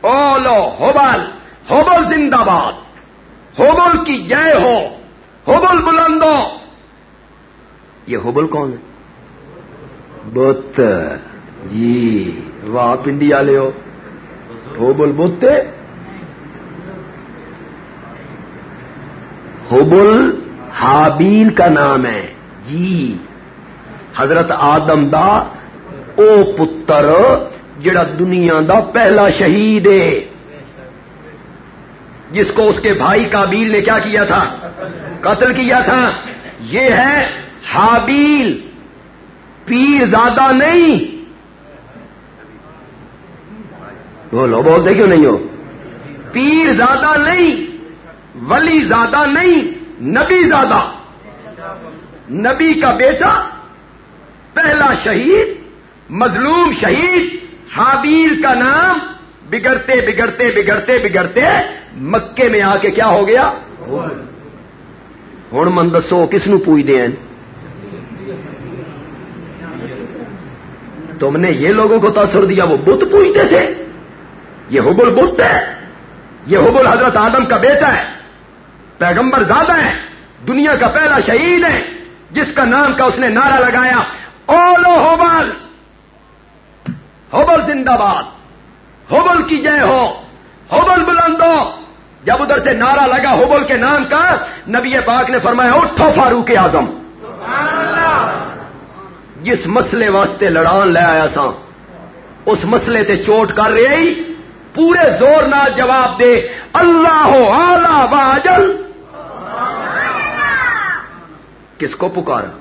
اولو ہوبل ہوبل زندہ باد۔ ہوبل کی جے ہو۔ ہوبل بلندو یہ ہوبل کون ہے؟ بت۔ جی واہ پنڈی والے ہو ہوبل بت ہوبل ہابیل کا نام ہے۔ جی۔ حضرت آدم دا او پتر جڑا دنیا دا پہلا شہید ہے۔ جس کو اس کے بھائی کابیل نے کیا کیا تھا؟ قتل کیا تھا؟ یہ ہے حابیل۔ پیر زیادہ نہیں۔ بولو بولتے کیوں نہیں ہو؟ پیر زیادہ نہیں، ولی زیادہ نہیں، نبی زیادہ نبی کا بیٹا، پہلا شہید، مظلوم شہید، حابیل کا نام بگڑتے بگڑتے بگڑتے بگڑتے مکے میں آ کے کیا ہو گیا؟ ہوں۔ من دسو، کس نو پوچھتے ہیں؟ تم نے یہ لوگوں کو تاثر دیا، وہ بت پوچھتے تھے۔ یہ حبل بت ہے۔ یہ حبل حضرت آدم کا بیٹا ہے۔ پیغمبر زیادہ ہے دنیا کا پہلا شہید ہے جس کا نام کا اس نے نعرہ لگایا اولو ہوبل ہوبل زندہ باد۔ ہوبل کی جے ہو۔ ہوبل بلندو جب ادھر سے نعرہ لگا ہوبل کے نام کا، نبی پاک نے فرمایا، اٹھو فاروق اعظم۔ جس مسئلے واسطے لڑان لے آیا سا اس مسئلے تے چوٹ کر رہی۔ پورے زور نہ جواب دے، اللہ ہو آلہ واجل۔ کس کو پکارا؟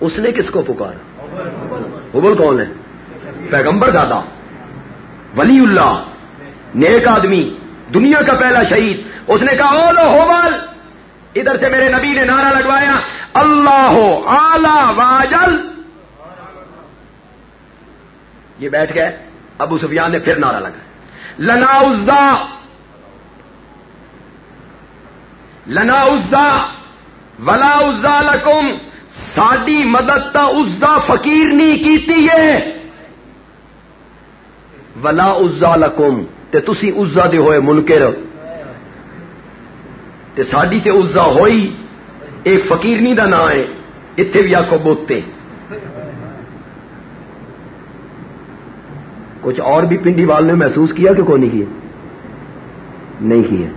اس نے کس کو پکارا؟ حبل کون ہے؟ پیغمبر دادا ولی اللہ، نیک آدمی، دنیا کا پہلا شہید۔ اس نے کہا اولو ہوبل ادھر سے میرے نبی نے نعرہ لگوایا، اللہ ہو آلہ واجل۔ یہ بیٹھ گئے۔ ابو سفیان نے پھر نعرہ لگا لنا عزا۔ لنا عزا۔ ولا عزا لکم۔ ساڈی مدد تا عزا فقیر نہیں کی ولا عزا لکم۔ تے تسی عزا دے ہوئے منکر۔ تے ساڈی تے عزا ہوئی۔ ایک فقیرنی دا نام ہے۔ اتنے بھی آخو بوتے۔ کچھ اور بھی پنڈی وال نے محسوس کیا کہ کون نہیں کیا نہیں کیا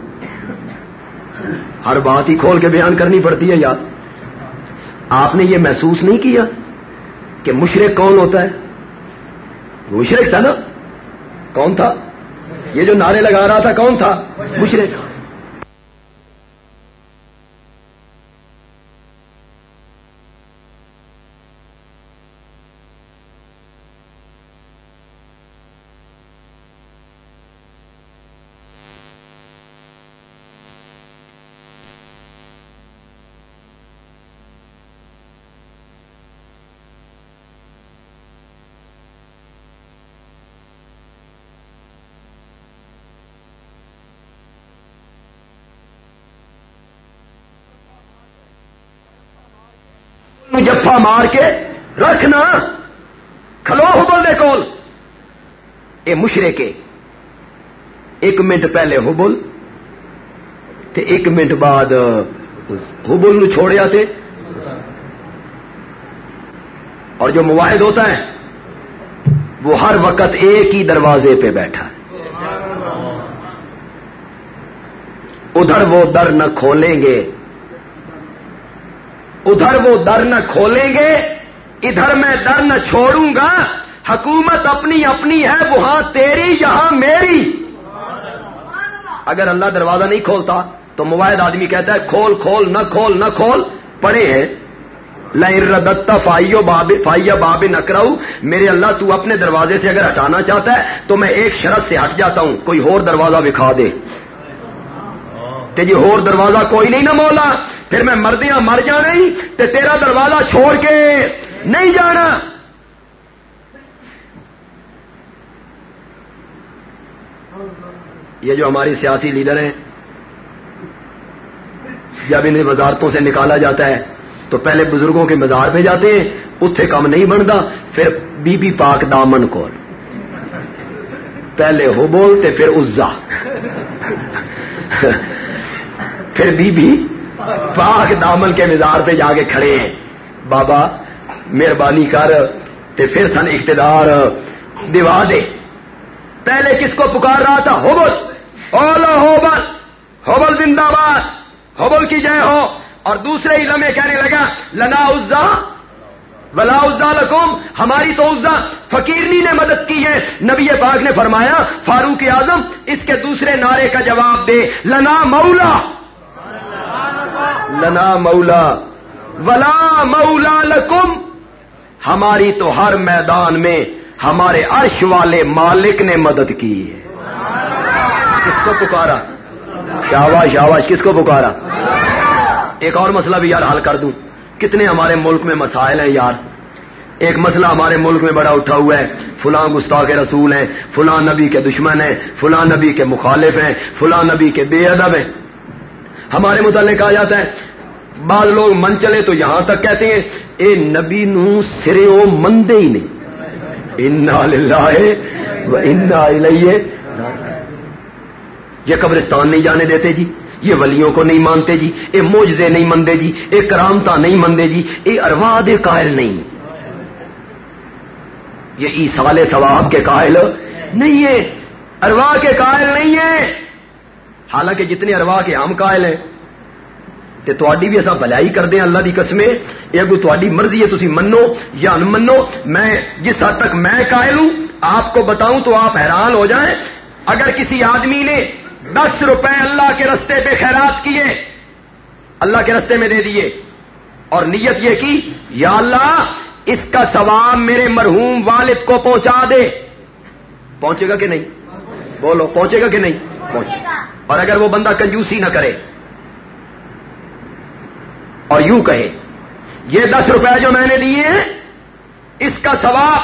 ہر بات ہی کھول کے بیان کرنی پڑتی ہے، یاد۔ آپ نے یہ محسوس نہیں کیا کہ مشرق کون ہوتا ہے؟ مشرق تھا نا؟ کون تھا؟ یہ جو نعرے لگا رہا تھا کون تھا؟ مشرق۔ مار کے رکھنا۔ کھلو حبل دے کول۔ اے مشرے کے ایک منٹ پہلے حبل تے ایک منٹ بعد حبل نو چھوڑیا تھے اور جو مواحد ہوتا ہے، وہ ہر وقت ایک ہی دروازے پہ بیٹھا۔ ہے ادھر وہ در نہ کھولیں گے ادھر وہ در نہ کھولیں گے، ادھر میں در نہ چھوڑوں گا، حکومت اپنی اپنی ہے، وہاں تیری، یہاں میری۔ اگر اللہ دروازہ نہیں کھولتا تو موبائل آدمی کہتا ہے، کھول کھول، نہ کھول نہ کھول۔ پڑے ہیں لتا فائیو باب فائیا باب نہ میرے اللہ، تو اپنے دروازے سے اگر ہٹانا چاہتا ہے تو میں ایک شرط سے ہٹ جاتا ہوں۔ کوئی اور دروازہ دکھا دے۔ جی ہور دروازہ کوئی نہیں نہ مولا۔ پھر میں مردیاں مر جا نہیں تے تیرا دروازہ چھوڑ کے نہیں جانا۔ یہ جو ہماری سیاسی لیڈر ہیں، جب انہیں وزارتوں سے نکالا جاتا ہے، تو پہلے بزرگوں کے مزار پہ جاتے ہیں اتنے کم نہیں بنتا، پھر بی بی پاک دامن کو پہلے ہو بولتے پھر عزا پھر بی بی پاک دامن کے مزار پہ جا کے کھڑے ہیں۔ بابا، مہربانی کر تے پھر سن اقتدار دیوا دے۔ پہلے کس کو پکار رہا تھا؟ ہوبل اولا ہوبل ہوبل زندہ باد۔ ہوبل کی جائے ہو۔ اور دوسرے ہی لمحے کہنے لگا، لنا عزا، ولا عزا لکم۔ ہماری تو عزا فقیرنی نے مدد کی ہے۔ نبی پاک نے فرمایا، فاروق اعظم، اس کے دوسرے نعرے کا جواب دے۔ لنا مولا۔ لنا مولا، ولا مولا لکم۔ ہماری تو ہر میدان میں ہمارے عرش والے مالک نے مدد کی ہے۔ کس کو پکارا؟ شاواش شاواش کس کو پکارا؟ ایک اور مسئلہ بھی یار حل کر دوں۔ کتنے ہمارے ملک میں مسائل ہیں یار۔ ایک مسئلہ ہمارے ملک میں بڑا اٹھا ہوا ہے۔ فلاں گستاخ رسول ہیں، فلاں نبی کے دشمن ہیں، فلاں نبی کے مخالف ہیں، فلاں نبی کے بے ادب ہیں۔ ہمارے متعلق کہا جاتا ہے۔ بعض لوگ من چلے تو یہاں تک کہتے ہیں، اے نبی نو سرے او مندے ہی نہیں۔ یہ قبرستان نہیں جانے دیتے جی یہ ولیوں کو نہیں مانتے جی اے موجزے نہیں مندے جی اے کرامتا نہیں مندے جی اے ارواح قائل نہیں۔ یہ ایسال ثواب کے قائل نہیں ہے ارواح کے قائل نہیں ہے حالانکہ جتنے ارواح کے ہم قائل ہیں تے تواڈی بھی ایسا بھلائی کر دیں اللہ دی قسمیں، یہ اگو تواڈی مرضی ہے، تسی منو یا نہ منو میں جس حد تک میں قائل ہوں، آپ کو بتاؤں تو آپ حیران ہو جائیں۔ اگر کسی آدمی نے دس روپے اللہ کے رستے پہ خیرات کیے، اللہ کے رستے میں دے دیے، اور نیت یہ کی، یا اللہ، اس کا ثواب میرے مرحوم والد کو پہنچا دے۔ پہنچے گا کہ نہیں؟ بولو، پہنچے گا کہ نہیں؟ پہنچے اور اگر وہ بندہ کنجوسی نہ کرے اور یوں کہے، یہ دس روپے جو میں نے دیے ہیں، اس کا ثواب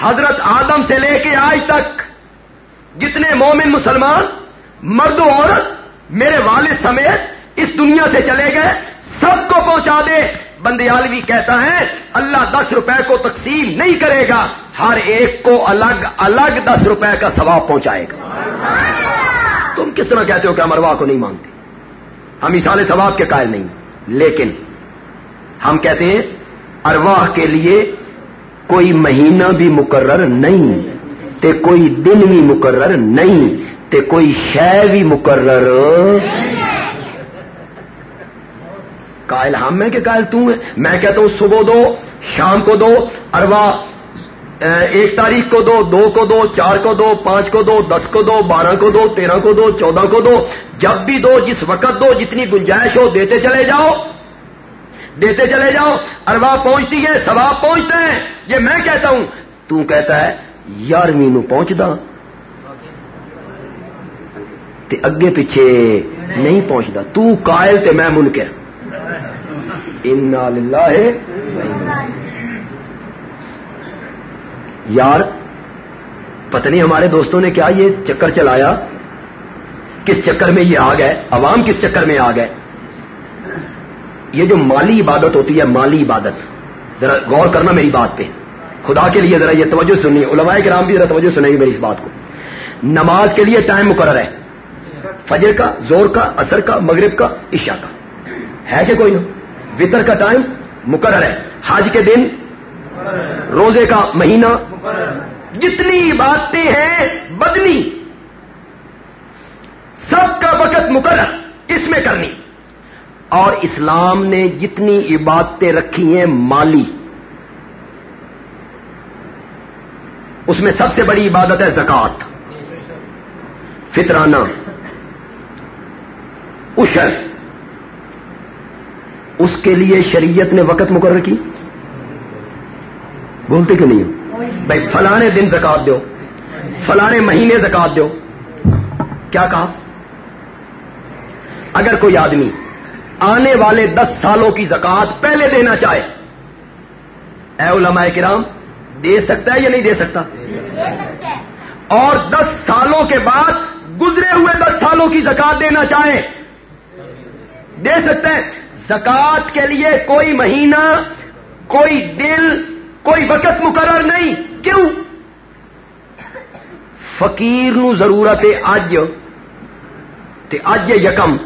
حضرت آدم سے لے کے آج تک جتنے مومن مسلمان، مرد و عورت میرے والد سمیت اس دنیا سے چلے گئے، سب کو پہنچا دے۔ بندیالوی کہتا ہے، اللہ دس روپے کو تقسیم نہیں کرے گا، ہر ایک کو الگ الگ دس روپے کا ثواب پہنچائے گا۔ تم کس طرح کہتے ہو کہ ہم اروا کو نہیں مانگتے ہم اسال ثواب کے قائل نہیں۔ لیکن ہم کہتے ہیں ارواح کے لیے کوئی مہینہ بھی مقرر نہیں، تے کوئی دن بھی مقرر نہیں، تے کوئی شے بھی مقرر۔ قائل ہم ہیں کہ قائل تم ہے میں کہتا ہوں صبح دو، شام کو دو اروا ایک تاریخ کو دو دو کو دو، چار کو دو، پانچ کو دو، دس کو دو، بارہ کو دو، تیرہ کو دو، چودہ کو دو۔ جب بھی دو، جس وقت دو، جتنی گنجائش ہو، دیتے چلے جاؤ۔ دیتے چلے جاؤ۔ اروا پہنچتی ہے، ثواب پہنچتے ہیں یہ میں کہتا ہوں، تو کہتا ہے، یارویں نو پہنچتا تے اگے پیچھے نہیں پہنچتا تو قائل تے میں منکر للہ یار، پتہ نہیں ہمارے دوستوں نے کیا یہ چکر چلایا؟ کس چکر میں یہ آ گئے؟ عوام کس چکر میں آ گئے؟ یہ جو مالی عبادت ہوتی ہے، مالی عبادت۔ ذرا غور کرنا میری بات پہ۔ خدا کے لیے ذرا یہ توجہ سنی علماء کرام بھی ذرا توجہ سنیں گے میری اس بات کو۔ نماز کے لیے ٹائم مقرر ہے۔ فجر کا زور کا اثر کا، مغرب کا، عشاء کا۔ ہے کہ کوئی وطر کا ٹائم مقرر ہے۔ حج کے دن روزے کا مہینہ، جتنی باتیں ہیں بدنی سب کا وقت مقرر، اس میں کرنی۔ اور اسلام نے جتنی عبادتیں رکھی ہیں، مالی۔ اس میں سب سے بڑی عبادت ہے زکات فطرانہ اشر اس کے لیے شریعت نے وقت مقرر کی۔ بولتے کیوں نہیں بھائی فلانے دن زکات دو فلانے مہینے زکات دو کیا کہا؟ اگر کوئی آدمی آنے والے دس سالوں کی زکات پہلے دینا چاہے اے علماء کرام دے سکتا ہے یا نہیں دے سکتا؟ اور دس سالوں کے بعد گزرے ہوئے دس سالوں کی زکات دینا چاہے دے سکتا ہے۔ زکات کے لیے کوئی مہینہ کوئی دل کوئی وقت مقرر نہیں، کیوں؟ فقیر نو ضرورت ہے اج اج یکم،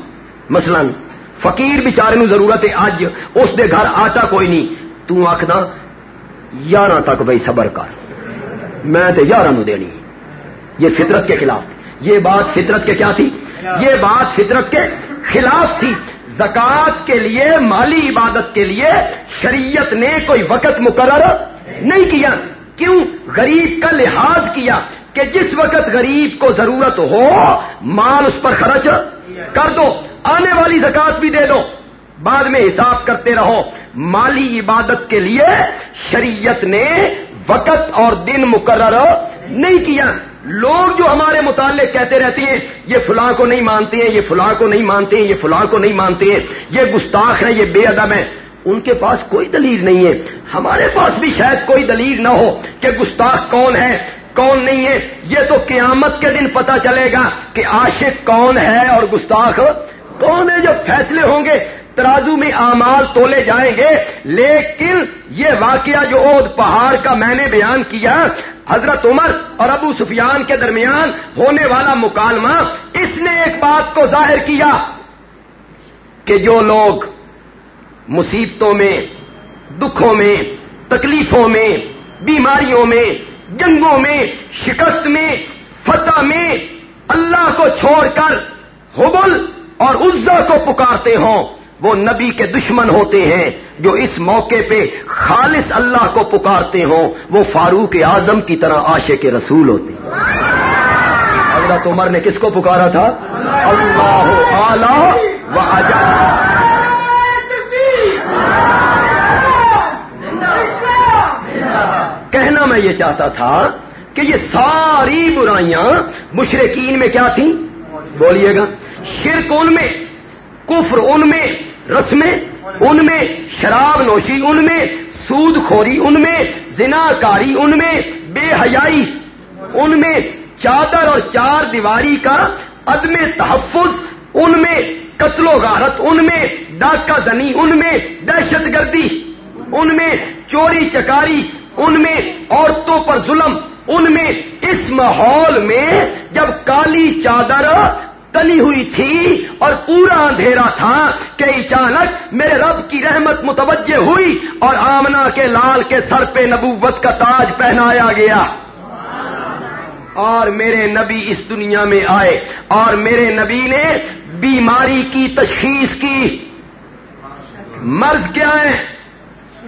مثلا فقیر بچارے نو ضرورت ہے اج اس دے گھر آٹا کوئی نہیں، تو آخنا یارہ تک بھائی صبر کر، میں تو یارہ نو دینی یہ فطرت کے خلاف تھی یہ بات فطرت کے کیا تھی؟ یہ بات فطرت کے خلاف تھی۔ زکات کے لیے، مالی عبادت کے لیے شریعت نے کوئی وقت مقرر نہیں کیا۔ کیوں؟ غریب کا لحاظ کیا کہ جس وقت غریب کو ضرورت ہو، مال اس پر خرچ کر دو، آنے والی زکات بھی دے دو۔ بعد میں حساب کرتے رہو، مالی عبادت کے لیے شریعت نے وقت اور دن مقرر نہیں کیا۔ لوگ جو ہمارے متعلق کہتے رہتے ہیں، یہ فلاں کو نہیں مانتے ہیں، یہ فلاں کو نہیں مانتے ہیں، یہ فلاں کو نہیں مانتے ہیں، یہ گستاخ ہے یہ بے ادب ہے ان کے پاس کوئی دلیل نہیں ہے۔ ہمارے پاس بھی شاید کوئی دلیل نہ ہو کہ گستاخ کون ہے، کون نہیں ہے۔ یہ تو قیامت کے دن پتا چلے گا کہ عاشق کون ہے اور گستاخ کون ہے۔ جو فیصلے ہوں گے، ترازو میں اعمال تولے جائیں گے۔ لیکن یہ واقعہ جو عہد پہاڑ کا میں نے بیان کیا حضرت عمر اور ابو سفیان کے درمیان ہونے والا مکالمہ اس نے ایک بات کو ظاہر کیا کہ جو لوگ مصیبتوں میں، دکھوں میں، تکلیفوں میں، بیماریوں میں، جنگوں میں، شکست میں، فتح میں اللہ کو چھوڑ کر حبل اور عزا کو پکارتے ہوں وہ نبی کے دشمن ہوتے ہیں جو اس موقع پہ خالص اللہ کو پکارتے ہوں، وہ فاروق اعظم کی طرح آشے کے رسول ہوتے ہیں۔ حضرت عمر نے کس کو پکارا تھا؟ اللہ اعلی و کہنا میں یہ چاہتا تھا کہ یہ ساری برائیاں مشرقین میں کیا تھیں؟ بولیے گا، شرک ان میں، کفر ان میں رسمیں ان میں شراب نوشی ان میں سود خوری ان میں زنا کاری ان میں بے حیائی ان میں چادر اور چار دیواری کا عدم تحفظ ان میں قتل و غارت ان میں ڈاکہ زنی ان میں دہشت گردی ان میں چوری چکاری ان میں عورتوں پر ظلم ان میں اس ماحول میں جب کالی چادر تلی ہوئی تھی اور پورا اندھیرا تھا کہ اچانک میرے رب کی رحمت متوجہ ہوئی اور آمنا کے لال کے سر پہ نبوت کا تاج پہنایا گیا۔ اور میرے نبی اس دنیا میں آئے اور میرے نبی نے بیماری کی تشخیص کی۔ مرض کیا ہے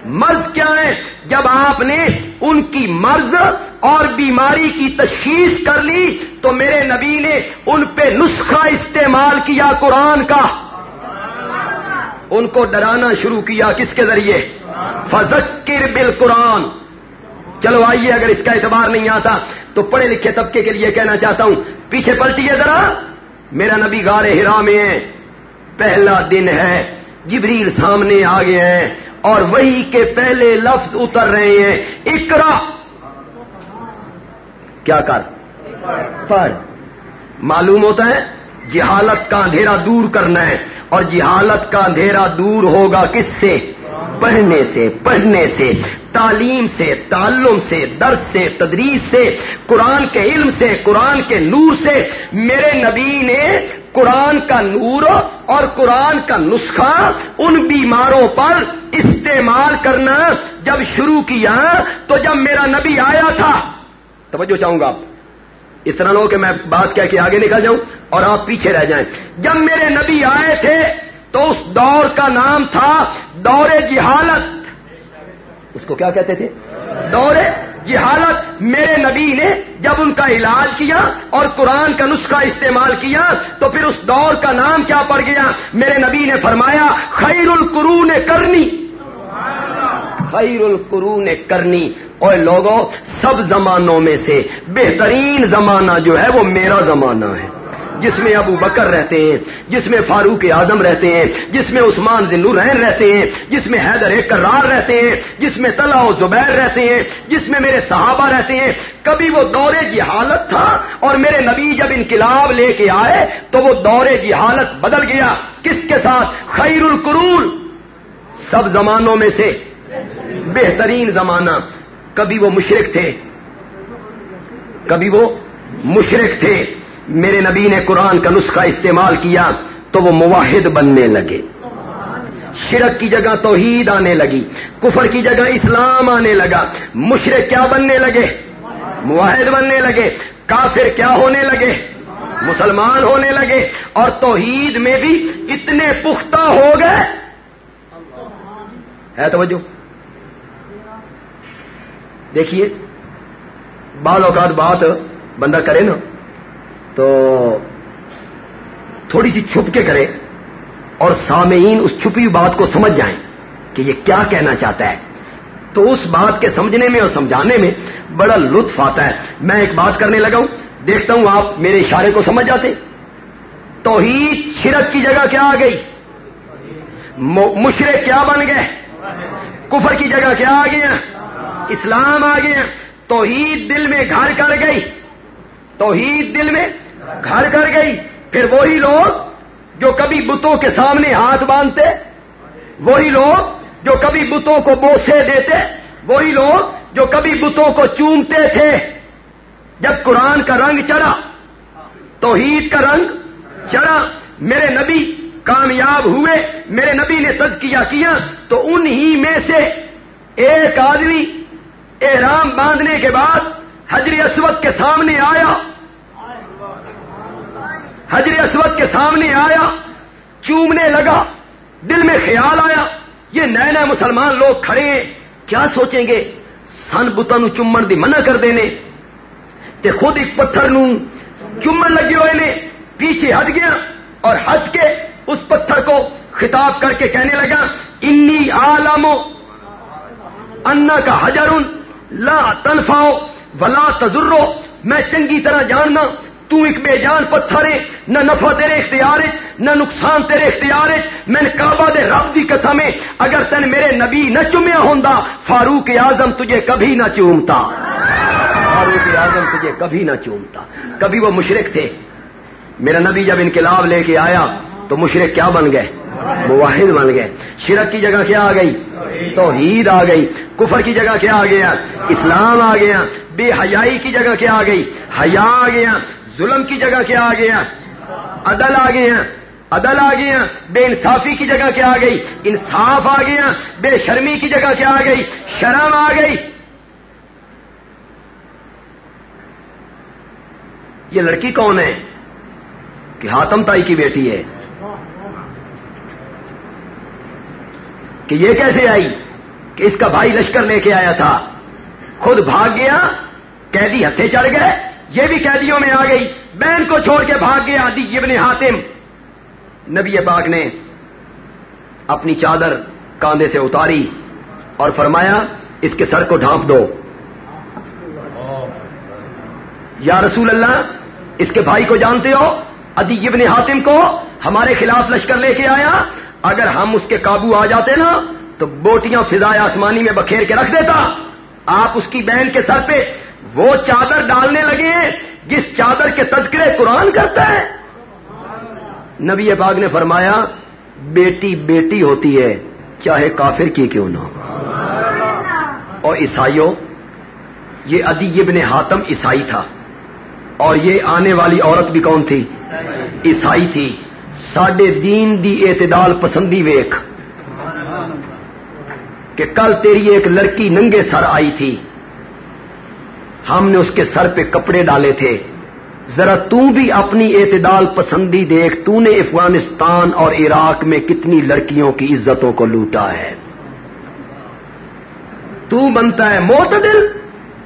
مرض کیا ہے؟ جب آپ نے ان کی مرض اور بیماری کی تشخیص کر لی، تو میرے نبی نے ان پہ نسخہ استعمال کیا قرآن کا۔ ان کو ڈرانا شروع کیا کس کے ذریعے؟ فذکر بال قرآن چلو آئیے، اگر اس کا اعتبار نہیں آتا، تو پڑھے لکھے طبقے کے لیے کہنا چاہتا ہوں۔ پیچھے پلٹیے ذرا۔ میرا نبی گار ہرا میں ہے۔ پہلا دن ہے۔ جبریل سامنے آ گئے ہیں اور وہی کے پہلے لفظ اتر رہے ہیں۔ اکرا کیا کر؟ پڑھ۔ معلوم ہوتا ہے؟ جہالت کا اندھیرا دور کرنا ہے۔ اور جہالت کا اندھیرا دور ہوگا کس سے؟ پڑھنے سے پڑھنے سے۔ تعلیم سے، تعلم سے، درس سے، تدریس سے۔ قرآن کے علم سے، قرآن کے نور سے۔ میرے نبی نے قرآن کا نور اور قرآن کا نسخہ ان بیماروں پر استعمال کرنا جب شروع کیا تو جب میرا نبی آیا تھا، توجہ چاہوں گا آپ، اس طرح لو کہ میں بات کہہ کے آگے نکل جاؤں اور آپ پیچھے رہ جائیں۔ جب میرے نبی آئے تھے تو اس دور کا نام تھا دور جہالت۔ اس کو کیا کہتے تھے؟ دور جہالت میرے نبی نے جب ان کا علاج کیا اور قرآن کا نسخہ استعمال کیا تو پھر اس دور کا نام کیا پڑ گیا؟ میرے نبی نے فرمایا خیر القرون کرنی۔ خیر القرون کرنی۔ اور لوگوں، سب زمانوں میں سے بہترین زمانہ جو ہے وہ میرا زمانہ ہے۔ جس میں ابو بکر رہتے ہیں، جس میں فاروق اعظم رہتے ہیں، جس میں عثمان ذنورین رہتے ہیں، جس میں حیدر کرار رہتے ہیں، جس میں طلع و زبیر رہتے ہیں، جس میں میرے صحابہ رہتے ہیں۔ کبھی وہ دور جہالت تھا اور میرے نبی جب انقلاب لے کے آئے تو وہ دور جہالت بدل گیا۔ کس کے ساتھ؟ خیر القرون سب زمانوں میں سے۔ بہترین زمانہ۔ کبھی وہ مشرق تھے۔ کبھی وہ مشرق تھے۔ میرے نبی نے قرآن کا نسخہ استعمال کیا تو وہ مواحد بننے لگے۔ شرک کی جگہ توحید آنے لگی، کفر کی جگہ اسلام آنے لگا۔ مشرق کیا بننے لگے؟ مواحد بننے لگے۔ کافر کیا ہونے لگے؟ مسلمان ہونے لگے۔ اور توحید میں بھی اتنے پختہ ہو گئے۔ ہے توجہ؟ دیکھیے، بعض اوقات بات بندہ کرے نا۔ تو تھوڑی سی چھپ کے کرے اور سامعین اس چھپی بات کو سمجھ جائیں کہ یہ کیا کہنا چاہتا ہے۔ تو اس بات کے سمجھنے میں اور سمجھانے میں بڑا لطف آتا ہے۔ میں ایک بات کرنے لگا ہوں۔ دیکھتا ہوں آپ میرے اشارے کو سمجھ جاتے توحید شرک کی جگہ کیا آ گئی؟ مشرق کیا بن گئے؟ کفر کی جگہ کیا آ گیا اسلام آ گیا توحید دل میں گھر کر گئی۔ توحید دل میں گھر کر گئی، پھر وہی لوگ جو کبھی بتوں کے سامنے ہاتھ باندھتے، وہی لوگ جو کبھی بتوں کو بوسے دیتے، وہی لوگ جو کبھی بتوں کو چومتے تھے۔ جب قرآن کا رنگ چڑھا، توحید کا رنگ چڑھا، میرے نبی کامیاب ہوئے، میرے نبی نے تزکیہ کیا، تو انہی میں سے ایک آدمی احرام باندھنے کے بعد حجر اسود کے سامنے آیا۔ حجر اسود کے سامنے آیا، چومنے لگا، دل میں خیال آیا، یہ نئے نئے مسلمان لوگ کھڑے ہیں، کیا سوچیں گے؟ سن بتان چومن دی منع کر دینے، تے خود ایک پتھر نو چومن لگے ہوئے نے، پیچھے ہٹ گیا اور ہٹ کے اس پتھر کو خطاب کر کے کہنے لگا، انی عالم انا کا حجر لا تنفاؤ ولا تجرو میں چنگی طرح جاننا تو ایک بے جان پتھر ہے، نہ نفع تیرے اختیار ہے، نہ نقصان تیرے اختیار ہے۔ میں نے کعبہ دے رب دی قسم ہے، اگر تن میرے نبی نہ چومیا ہوندا، فاروق اعظم تجھے کبھی نہ چومتا۔ فاروق اعظم تجھے کبھی نہ چومتا۔ کبھی وہ مشرق تھے۔ میرا نبی جب انقلاب لے کے آیا، تو مشرق کیا بن گئے؟ مواحد بن گئے۔ شرک کی جگہ کیا آ گئی؟ توحید آ گئی۔ کفر کی جگہ کیا آ گیا؟ اسلام آ گیا۔ بے حیائی کی جگہ کیا آ گئی؟ حیا آ گیا۔ ظلم کی جگہ کیا آ گیا عدل آ گیا عدل آ گیا بے انصافی کی جگہ کیا آ گئی، انصاف آ گیا بے شرمی کی جگہ کیا آ گئی، شرم آ گئی۔ یہ لڑکی کون ہے؟ کہ ہاتم تائی کی بیٹی ہے۔ کہ یہ کیسے آئی؟ کہ اس کا بھائی لشکر لے کے آیا تھا۔ خود بھاگ گیا، قیدی ہتھے چڑھ گئے یہ بھی قیدیوں میں آ گئی، بہن کو چھوڑ کے بھاگ گیا آدی ابن حاتم۔ نبی پاک نے اپنی چادر کاندھے سے اتاری اور فرمایا، اس کے سر کو ڈھانپ دو۔ یا رسول اللہ، اس کے بھائی کو جانتے ہو ادی ابن حاتم کو ہمارے خلاف لشکر لے کے آیا۔ اگر ہم اس کے قابو آ جاتے نا، تو بوٹیاں فضائے آسمانی میں بکھیر کے رکھ دیتا۔ آپ اس کی بہن کے سر پہ وہ چادر ڈالنے لگے ہیں جس چادر کے تذکرے قرآن کرتا ہے۔ نبی پاک نے فرمایا، بیٹی بیٹی ہوتی ہے، چاہے کافر کی کیوں نہ اور عیسائیوں، یہ ادی ابن حاتم عیسائی تھا۔ اور یہ آنے والی عورت بھی کون تھی؟ عیسائی تھی۔ ساڈے دین دی اعتدال پسندی ویخ کہ کل تیری ایک لڑکی ننگے سر آئی تھی۔ ہم نے اس کے سر پہ کپڑے ڈالے تھے۔ ذرا تو بھی اپنی اعتدال پسندی دیکھ، تو نے افغانستان اور عراق میں کتنی لڑکیوں کی عزتوں کو لوٹا ہے۔ تو بنتا ہے معتدل،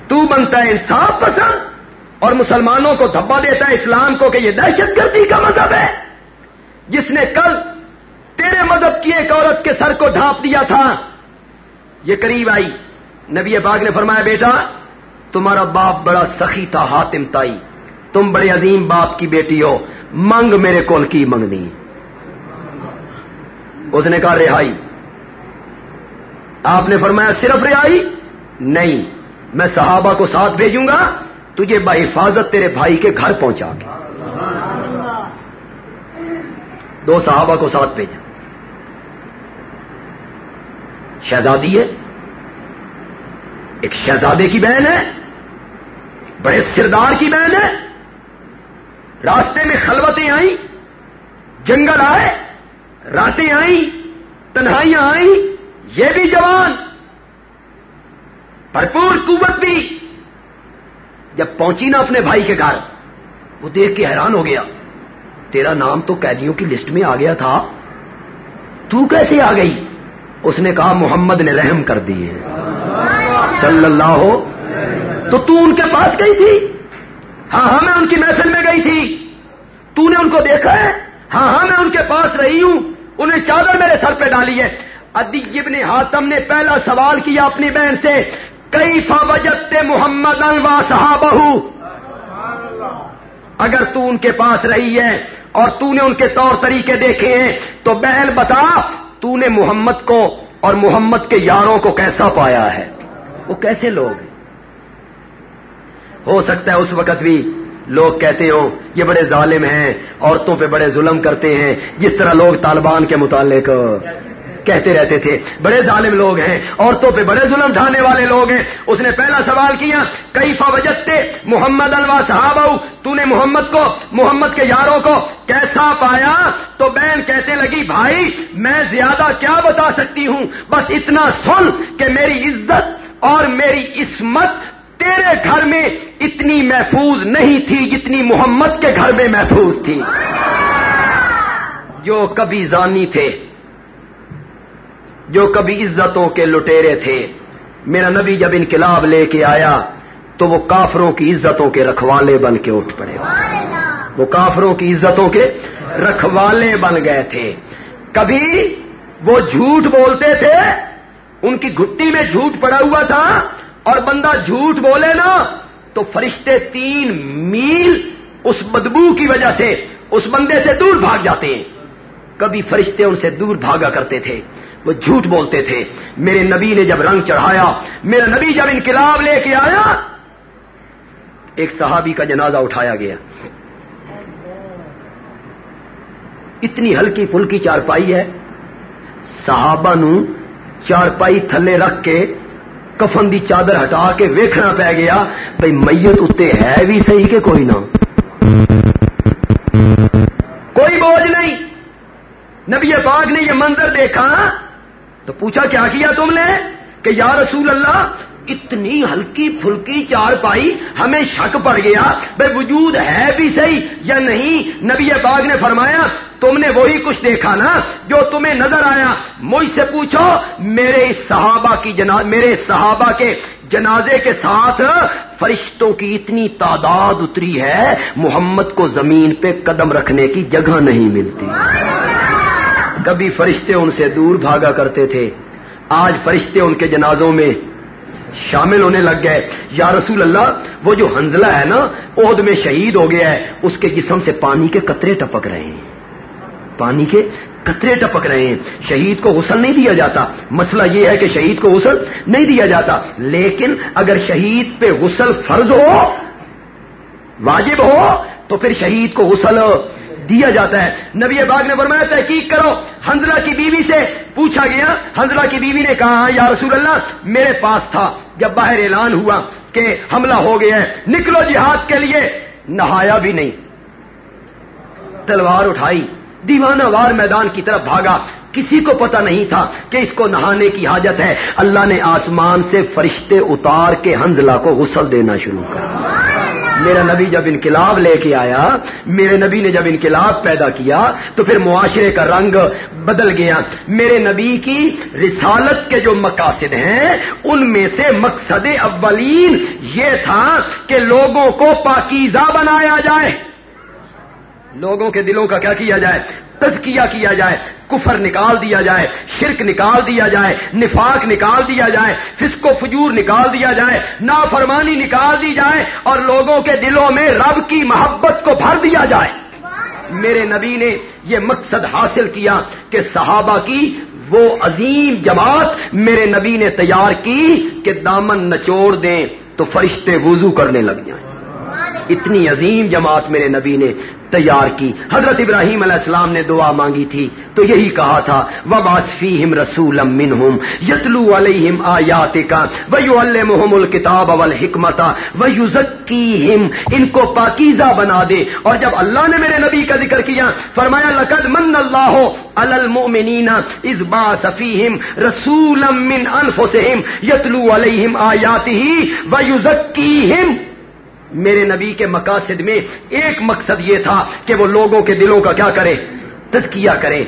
تو بنتا ہے انصاف پسند، اور مسلمانوں کو دھبا دیتا ہے اسلام کو کہ یہ دہشت گردی کا مذہب ہے۔ جس نے کل تیرے مذہب کی ایک عورت کے سر کو ڈھانپ دیا تھا۔ یہ قریب آئی۔ نبی باغ نے فرمایا، بیٹا تمہارا باپ بڑا سخی تھا ہاتم تائی۔ تم بڑے عظیم باپ کی بیٹی ہو۔ منگ میرے کول کی منگنی۔ اس نے کہا، رہائی۔ آپ نے فرمایا، صرف رہائی؟ نہیں، میں صحابہ کو ساتھ بھیجوں گا، تجھے بحفاظت تیرے بھائی کے گھر پہنچا کے۔ دو صحابہ کو ساتھ بھیجا۔ شہزادی ہے۔ ایک شہزادے کی بہن ہے۔ بڑے سردار کی بہن ہے۔ راستے میں خلوتیں آئیں، جنگل آئے، راتیں آئیں، تنہائیاں آئیں، یہ بھی جوان۔ بھرپور قوت بھی۔ جب پہنچی نا اپنے بھائی کے گھر، وہ دیکھ کے حیران ہو گیا۔ تیرا نام تو قیدیوں کی لسٹ میں آ گیا تھا۔ تو کیسے آ گئی؟ اس نے کہا، محمد نے رحم کر دیے صلی اللہ ہو تو تو ان کے پاس گئی تھی۔ ہاں ہاں میں ان کی محفل میں گئی تھی۔ تو نے ان کو دیکھا ہے۔ ہاں ہاں میں ان کے پاس رہی ہوں۔ انہیں چادر میرے سر پہ ڈالی ہے۔ ادی ابن حاتم نے پہلا سوال کیا اپنی بہن سے کئی فوجت محمد الوا صحابہ؟ اگر تو ان کے پاس رہی ہے اور تو نے ان کے طور طریقے دیکھے ہیں، تو بہن بتا، تو نے محمد کو اور محمد کے یاروں کو کیسا پایا ہے؟ وہ کیسے لوگ ہیں؟ ہو سکتا ہے اس وقت بھی۔ لوگ کہتے ہو، یہ بڑے ظالم ہیں، عورتوں پہ بڑے ظلم کرتے ہیں۔ جس طرح لوگ طالبان کے متعلق کہتے رہتے تھے، بڑے ظالم لوگ ہیں، عورتوں پہ بڑے ظلم ڈھانے والے لوگ ہیں۔ اس نے پہلا سوال کیا کئی فوجتے محمد الوا صاحب تو نے محمد کو، محمد کے یاروں کو کیسا پایا؟ تو بہن کہتے لگی، بھائی، میں زیادہ کیا بتا سکتی ہوں؟ بس اتنا سن کہ میری عزت اور میری عصمت تیرے گھر میں اتنی محفوظ نہیں تھی جتنی محمد کے گھر میں محفوظ تھی۔ جو کبھی زانی تھے، جو کبھی عزتوں کے لٹیرے تھے۔ میرا نبی جب انقلاب لے کے آیا تو وہ کافروں کی عزتوں کے رکھوالے بن کے اٹھ پڑے۔ وہ کافروں کی عزتوں کے رکھوالے بن گئے تھے۔ کبھی وہ جھوٹ بولتے تھے، ان کی گھٹی میں جھوٹ پڑا ہوا تھا اور بندہ جھوٹ بولے نا تو فرشتے تین میل اس بدبو کی وجہ سے اس بندے سے دور بھاگ جاتے ہیں۔ کبھی فرشتے ان سے دور بھاگا کرتے تھے، وہ جھوٹ بولتے تھے۔ میرے نبی نے جب رنگ چڑھایا، میرا نبی جب انقلاب لے کے آیا، ایک صحابی کا جنازہ اٹھایا گیا۔ اتنی ہلکی پھلکی چارپائی ہے۔ صحابہ نو چارپائی تھلے رکھ کے کفن دی چادر ہٹا کے ویکھنا پی گیا بھائی میت اتنے ہے بھی صحیح کہ کوئی نہ۔ کوئی بوجھ نہیں۔ نبی پاک نے یہ منظر دیکھا، تو پوچھا، کیا کیا تم نے؟ کہ یا رسول اللہ، اتنی ہلکی پھلکی چار پائی، ہمیں شک پڑ گیا بھائی وجود ہے بھی صحیح یا نہیں؟ نبی باغ نے فرمایا تم نے وہی کچھ دیکھا نا جو تمہیں نظر آیا؟ مجھ سے پوچھو، میرے صحابہ کی جنا، میرے صحابہ کے جنازے کے ساتھ فرشتوں کی اتنی تعداد اتری ہے، محمد کو زمین پہ قدم رکھنے کی جگہ نہیں ملتی۔ کبھی فرشتے ان سے دور بھاگا کرتے تھے۔ آج فرشتے ان کے جنازوں میں شامل ہونے لگ گئے۔ یا رسول اللہ، وہ جو ہنزلہ ہے نا، عہد میں شہید ہو گیا ہے، اس کے جسم سے پانی کے قطرے ٹپک رہے ہیں۔ پانی کے قطرے ٹپک رہے ہیں۔ شہید کو غسل نہیں دیا جاتا۔ مسئلہ یہ ہے کہ شہید کو غسل نہیں دیا جاتا۔ لیکن اگر شہید پہ غسل فرض ہو، واجب ہو، تو پھر شہید کو غسل دیا جاتا ہے۔ نبی باغ نے فرمایا، تحقیق کرو۔ حنزلہ کی بیوی سے پوچھا گیا۔ حنزلہ کی بیوی نے کہا، یا رسول اللہ، میرے پاس تھا۔ جب باہر اعلان ہوا کہ حملہ ہو گیا ہے، نکلو جہاد کے لیے۔ نہایا بھی نہیں۔ تلوار اٹھائی۔ دیوانہ وار میدان کی طرف بھاگا۔ کسی کو پتا نہیں تھا کہ اس کو نہانے کی حاجت ہے۔ اللہ نے آسمان سے فرشتے اتار کے حنزلہ کو غسل دینا شروع کر۔ میرا نبی جب انقلاب لے کے آیا، میرے نبی نے جب انقلاب پیدا کیا، تو پھر معاشرے کا رنگ بدل گیا۔ میرے نبی کی رسالت کے جو مقاصد ہیں، ان میں سے مقصد اولین یہ تھا کہ لوگوں کو پاکیزہ بنایا جائے۔ لوگوں کے دلوں کا کیا کیا جائے؟ تزکیہ کیا جائے؟ کفر نکال دیا جائے، شرک نکال دیا جائے، نفاق نکال دیا جائے، فسق و فجور نکال دیا جائے، نافرمانی نکال دی جائے اور لوگوں کے دلوں میں رب کی محبت کو بھر دیا جائے۔ میرے نبی نے یہ مقصد حاصل کیا کہ صحابہ کی وہ عظیم جماعت میرے نبی نے تیار کی کہ دامن نچوڑ دیں تو فرشتے وضو کرنے لگ جائیں۔ اتنی عظیم جماعت میرے نبی نے تیار کی۔ حضرت ابراہیم علیہ السلام نے دعا مانگی تھی، تو یہی کہا تھا وباسفیم رسول یتلو علیہم آیات کا ویو المحم الکتاب اول حکمت ویوزکیہم ان کو پاکیزہ بنا دے۔ اور جب اللہ نے میرے نبی کا ذکر کیا، فرمایا، لقد من اللہ علی المؤمنین اذ باس فیہم رسولا من انفسہم یتلو علیہم آیاتہ ویزکیہم میرے نبی کے مقاصد میں ایک مقصد یہ تھا کہ وہ لوگوں کے دلوں کا کیا کرے؟ تزکیہ کرے،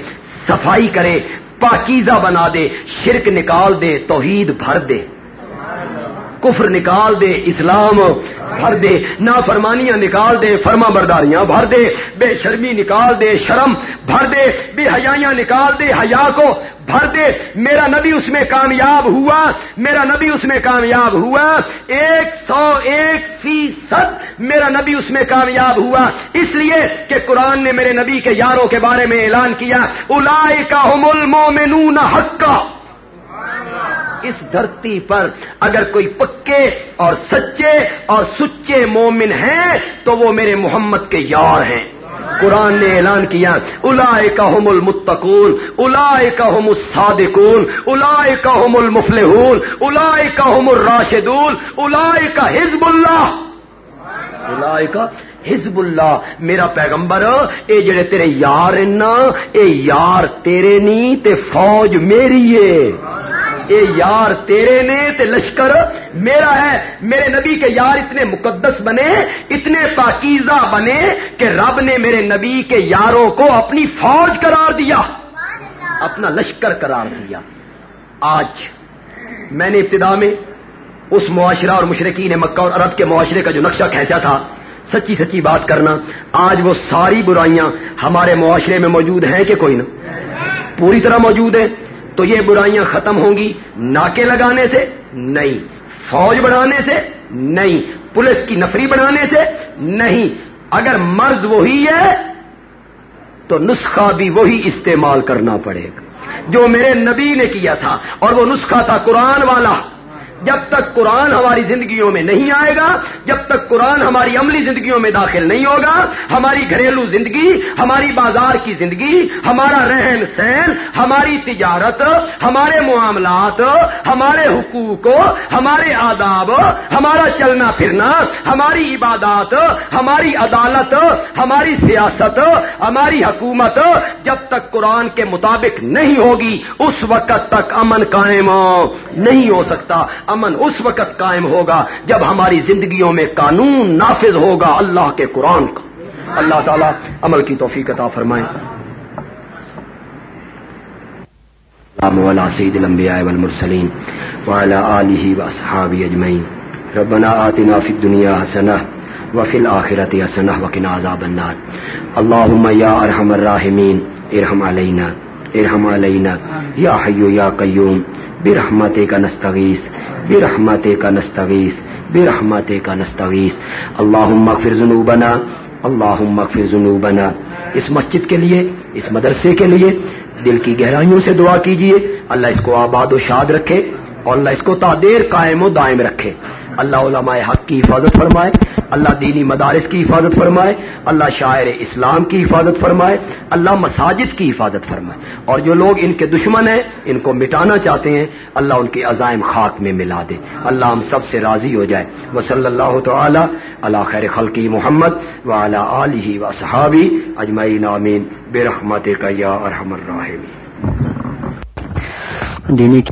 صفائی کرے، پاکیزہ بنا دے، شرک نکال دے، توحید بھر دے۔ کفر نکال دے، اسلام بھر دے، نافرمانیاں نکال دے، فرما برداریاں بھر دے، بے شرمی نکال دے، شرم بھر دے، بے حیاں نکال دے، حیا کو بھر دے۔ میرا نبی اس میں کامیاب ہوا، میرا نبی اس میں کامیاب ہوا۔ ایک سو ایک فیصد میرا نبی اس میں کامیاب ہوا۔ اس لیے کہ قرآن نے میرے نبی کے یاروں کے بارے میں اعلان کیا الا کا المومنون حقا۔ اس دھرتی پر اگر کوئی پکے اور سچے اور سچے مومن ہیں، تو وہ میرے محمد کے یار ہیں۔ قرآن نے اعلان کیا الا کا ہوم المتقول الا کا الصادقون الا کا المفلحون الا کا الراشدون الا کا حزب اللہ۔ الا حزب اللہ، میرا پیغمبر، اے جڑے تیرے یار نا، اے یار تیرے نہیں تے فوج میری ہے۔ اے یار تیرے نے تے لشکر میرا ہے۔ میرے نبی کے یار اتنے مقدس بنے، اتنے پاکیزہ بنے کہ رب نے میرے نبی کے یاروں کو اپنی فوج قرار دیا۔ اپنا لشکر قرار دیا۔ آج میں نے ابتدا میں اس معاشرہ اور مشرقین مکہ اور عرب کے معاشرے کا جو نقشہ کھینچا تھا سچی سچی بات کرنا، آج وہ ساری برائیاں ہمارے معاشرے میں موجود ہیں کہ کوئی نہ؟ پوری طرح موجود ہیں، تو یہ برائیاں ختم ہوں گی ناکے لگانے سے نہیں، فوج بڑھانے سے نہیں، پولیس کی نفری بڑھانے سے نہیں۔ اگر مرض وہی ہے، تو نسخہ بھی وہی استعمال کرنا پڑے گا۔ جو میرے نبی نے کیا تھا، اور وہ نسخہ تھا قرآن والا جب تک قرآن ہماری زندگیوں میں نہیں آئے گا، جب تک قرآن ہماری عملی زندگیوں میں داخل نہیں ہوگا، ہماری گھریلو زندگی، ہماری بازار کی زندگی، ہمارا رہن سہن، ہماری تجارت، ہمارے معاملات، ہمارے حقوق، ہمارے آداب، ہمارا چلنا پھرنا، ہماری عبادات، ہماری عدالت، ہماری سیاست، ہماری حکومت جب تک قرآن کے مطابق نہیں ہوگی، اس وقت تک امن قائم نہیں ہو سکتا۔ امن اس وقت قائم ہوگا جب ہماری زندگیوں میں قانون نافذ ہوگا اللہ کے قرآن کا۔ اللہ تعالیٰ عمل کی توفیق عطا فرمائے۔ سید الانبیاء والمرسلین وعلى آلہ واصحابہ اجمعین۔ ربنا آتنا فی الدنیا حسنہ وفی الآخرت حسنہ وقنا عذاب النار۔ اللہم یا ارحم الراحمین، ارحم علینا ارحم علینا۔ یا حیو یا قیوم برحمت کا نستغیث برحمت کا نستغیث برحمت کا نستغیث اللہ مغفر ذنوبنا اللہ مغفر ذنوبنا. اس مسجد کے لیے، اس مدرسے کے لیے دل کی گہرائیوں سے دعا کیجیے اللہ اس کو آباد و شاد رکھے اور اللہ اس کو تادیر قائم و دائم رکھے۔ اللہ علماء حق کی حفاظت فرمائے، اللہ دینی مدارس کی حفاظت فرمائے، اللہ شاعر اسلام کی حفاظت فرمائے، اللہ مساجد کی حفاظت فرمائے۔ اور جو لوگ ان کے دشمن ہیں، ان کو مٹانا چاہتے ہیں، اللہ ان کے عزائم خاک میں ملا دے۔ اللہ ہم سب سے راضی ہو جائے۔ وہ صلی اللہ تعالی اللہ خیر خلقی محمد و اعلیٰ علی و صحابی اجمعی نامین بے رحمت کا یا ارحم الراحمین۔ دینی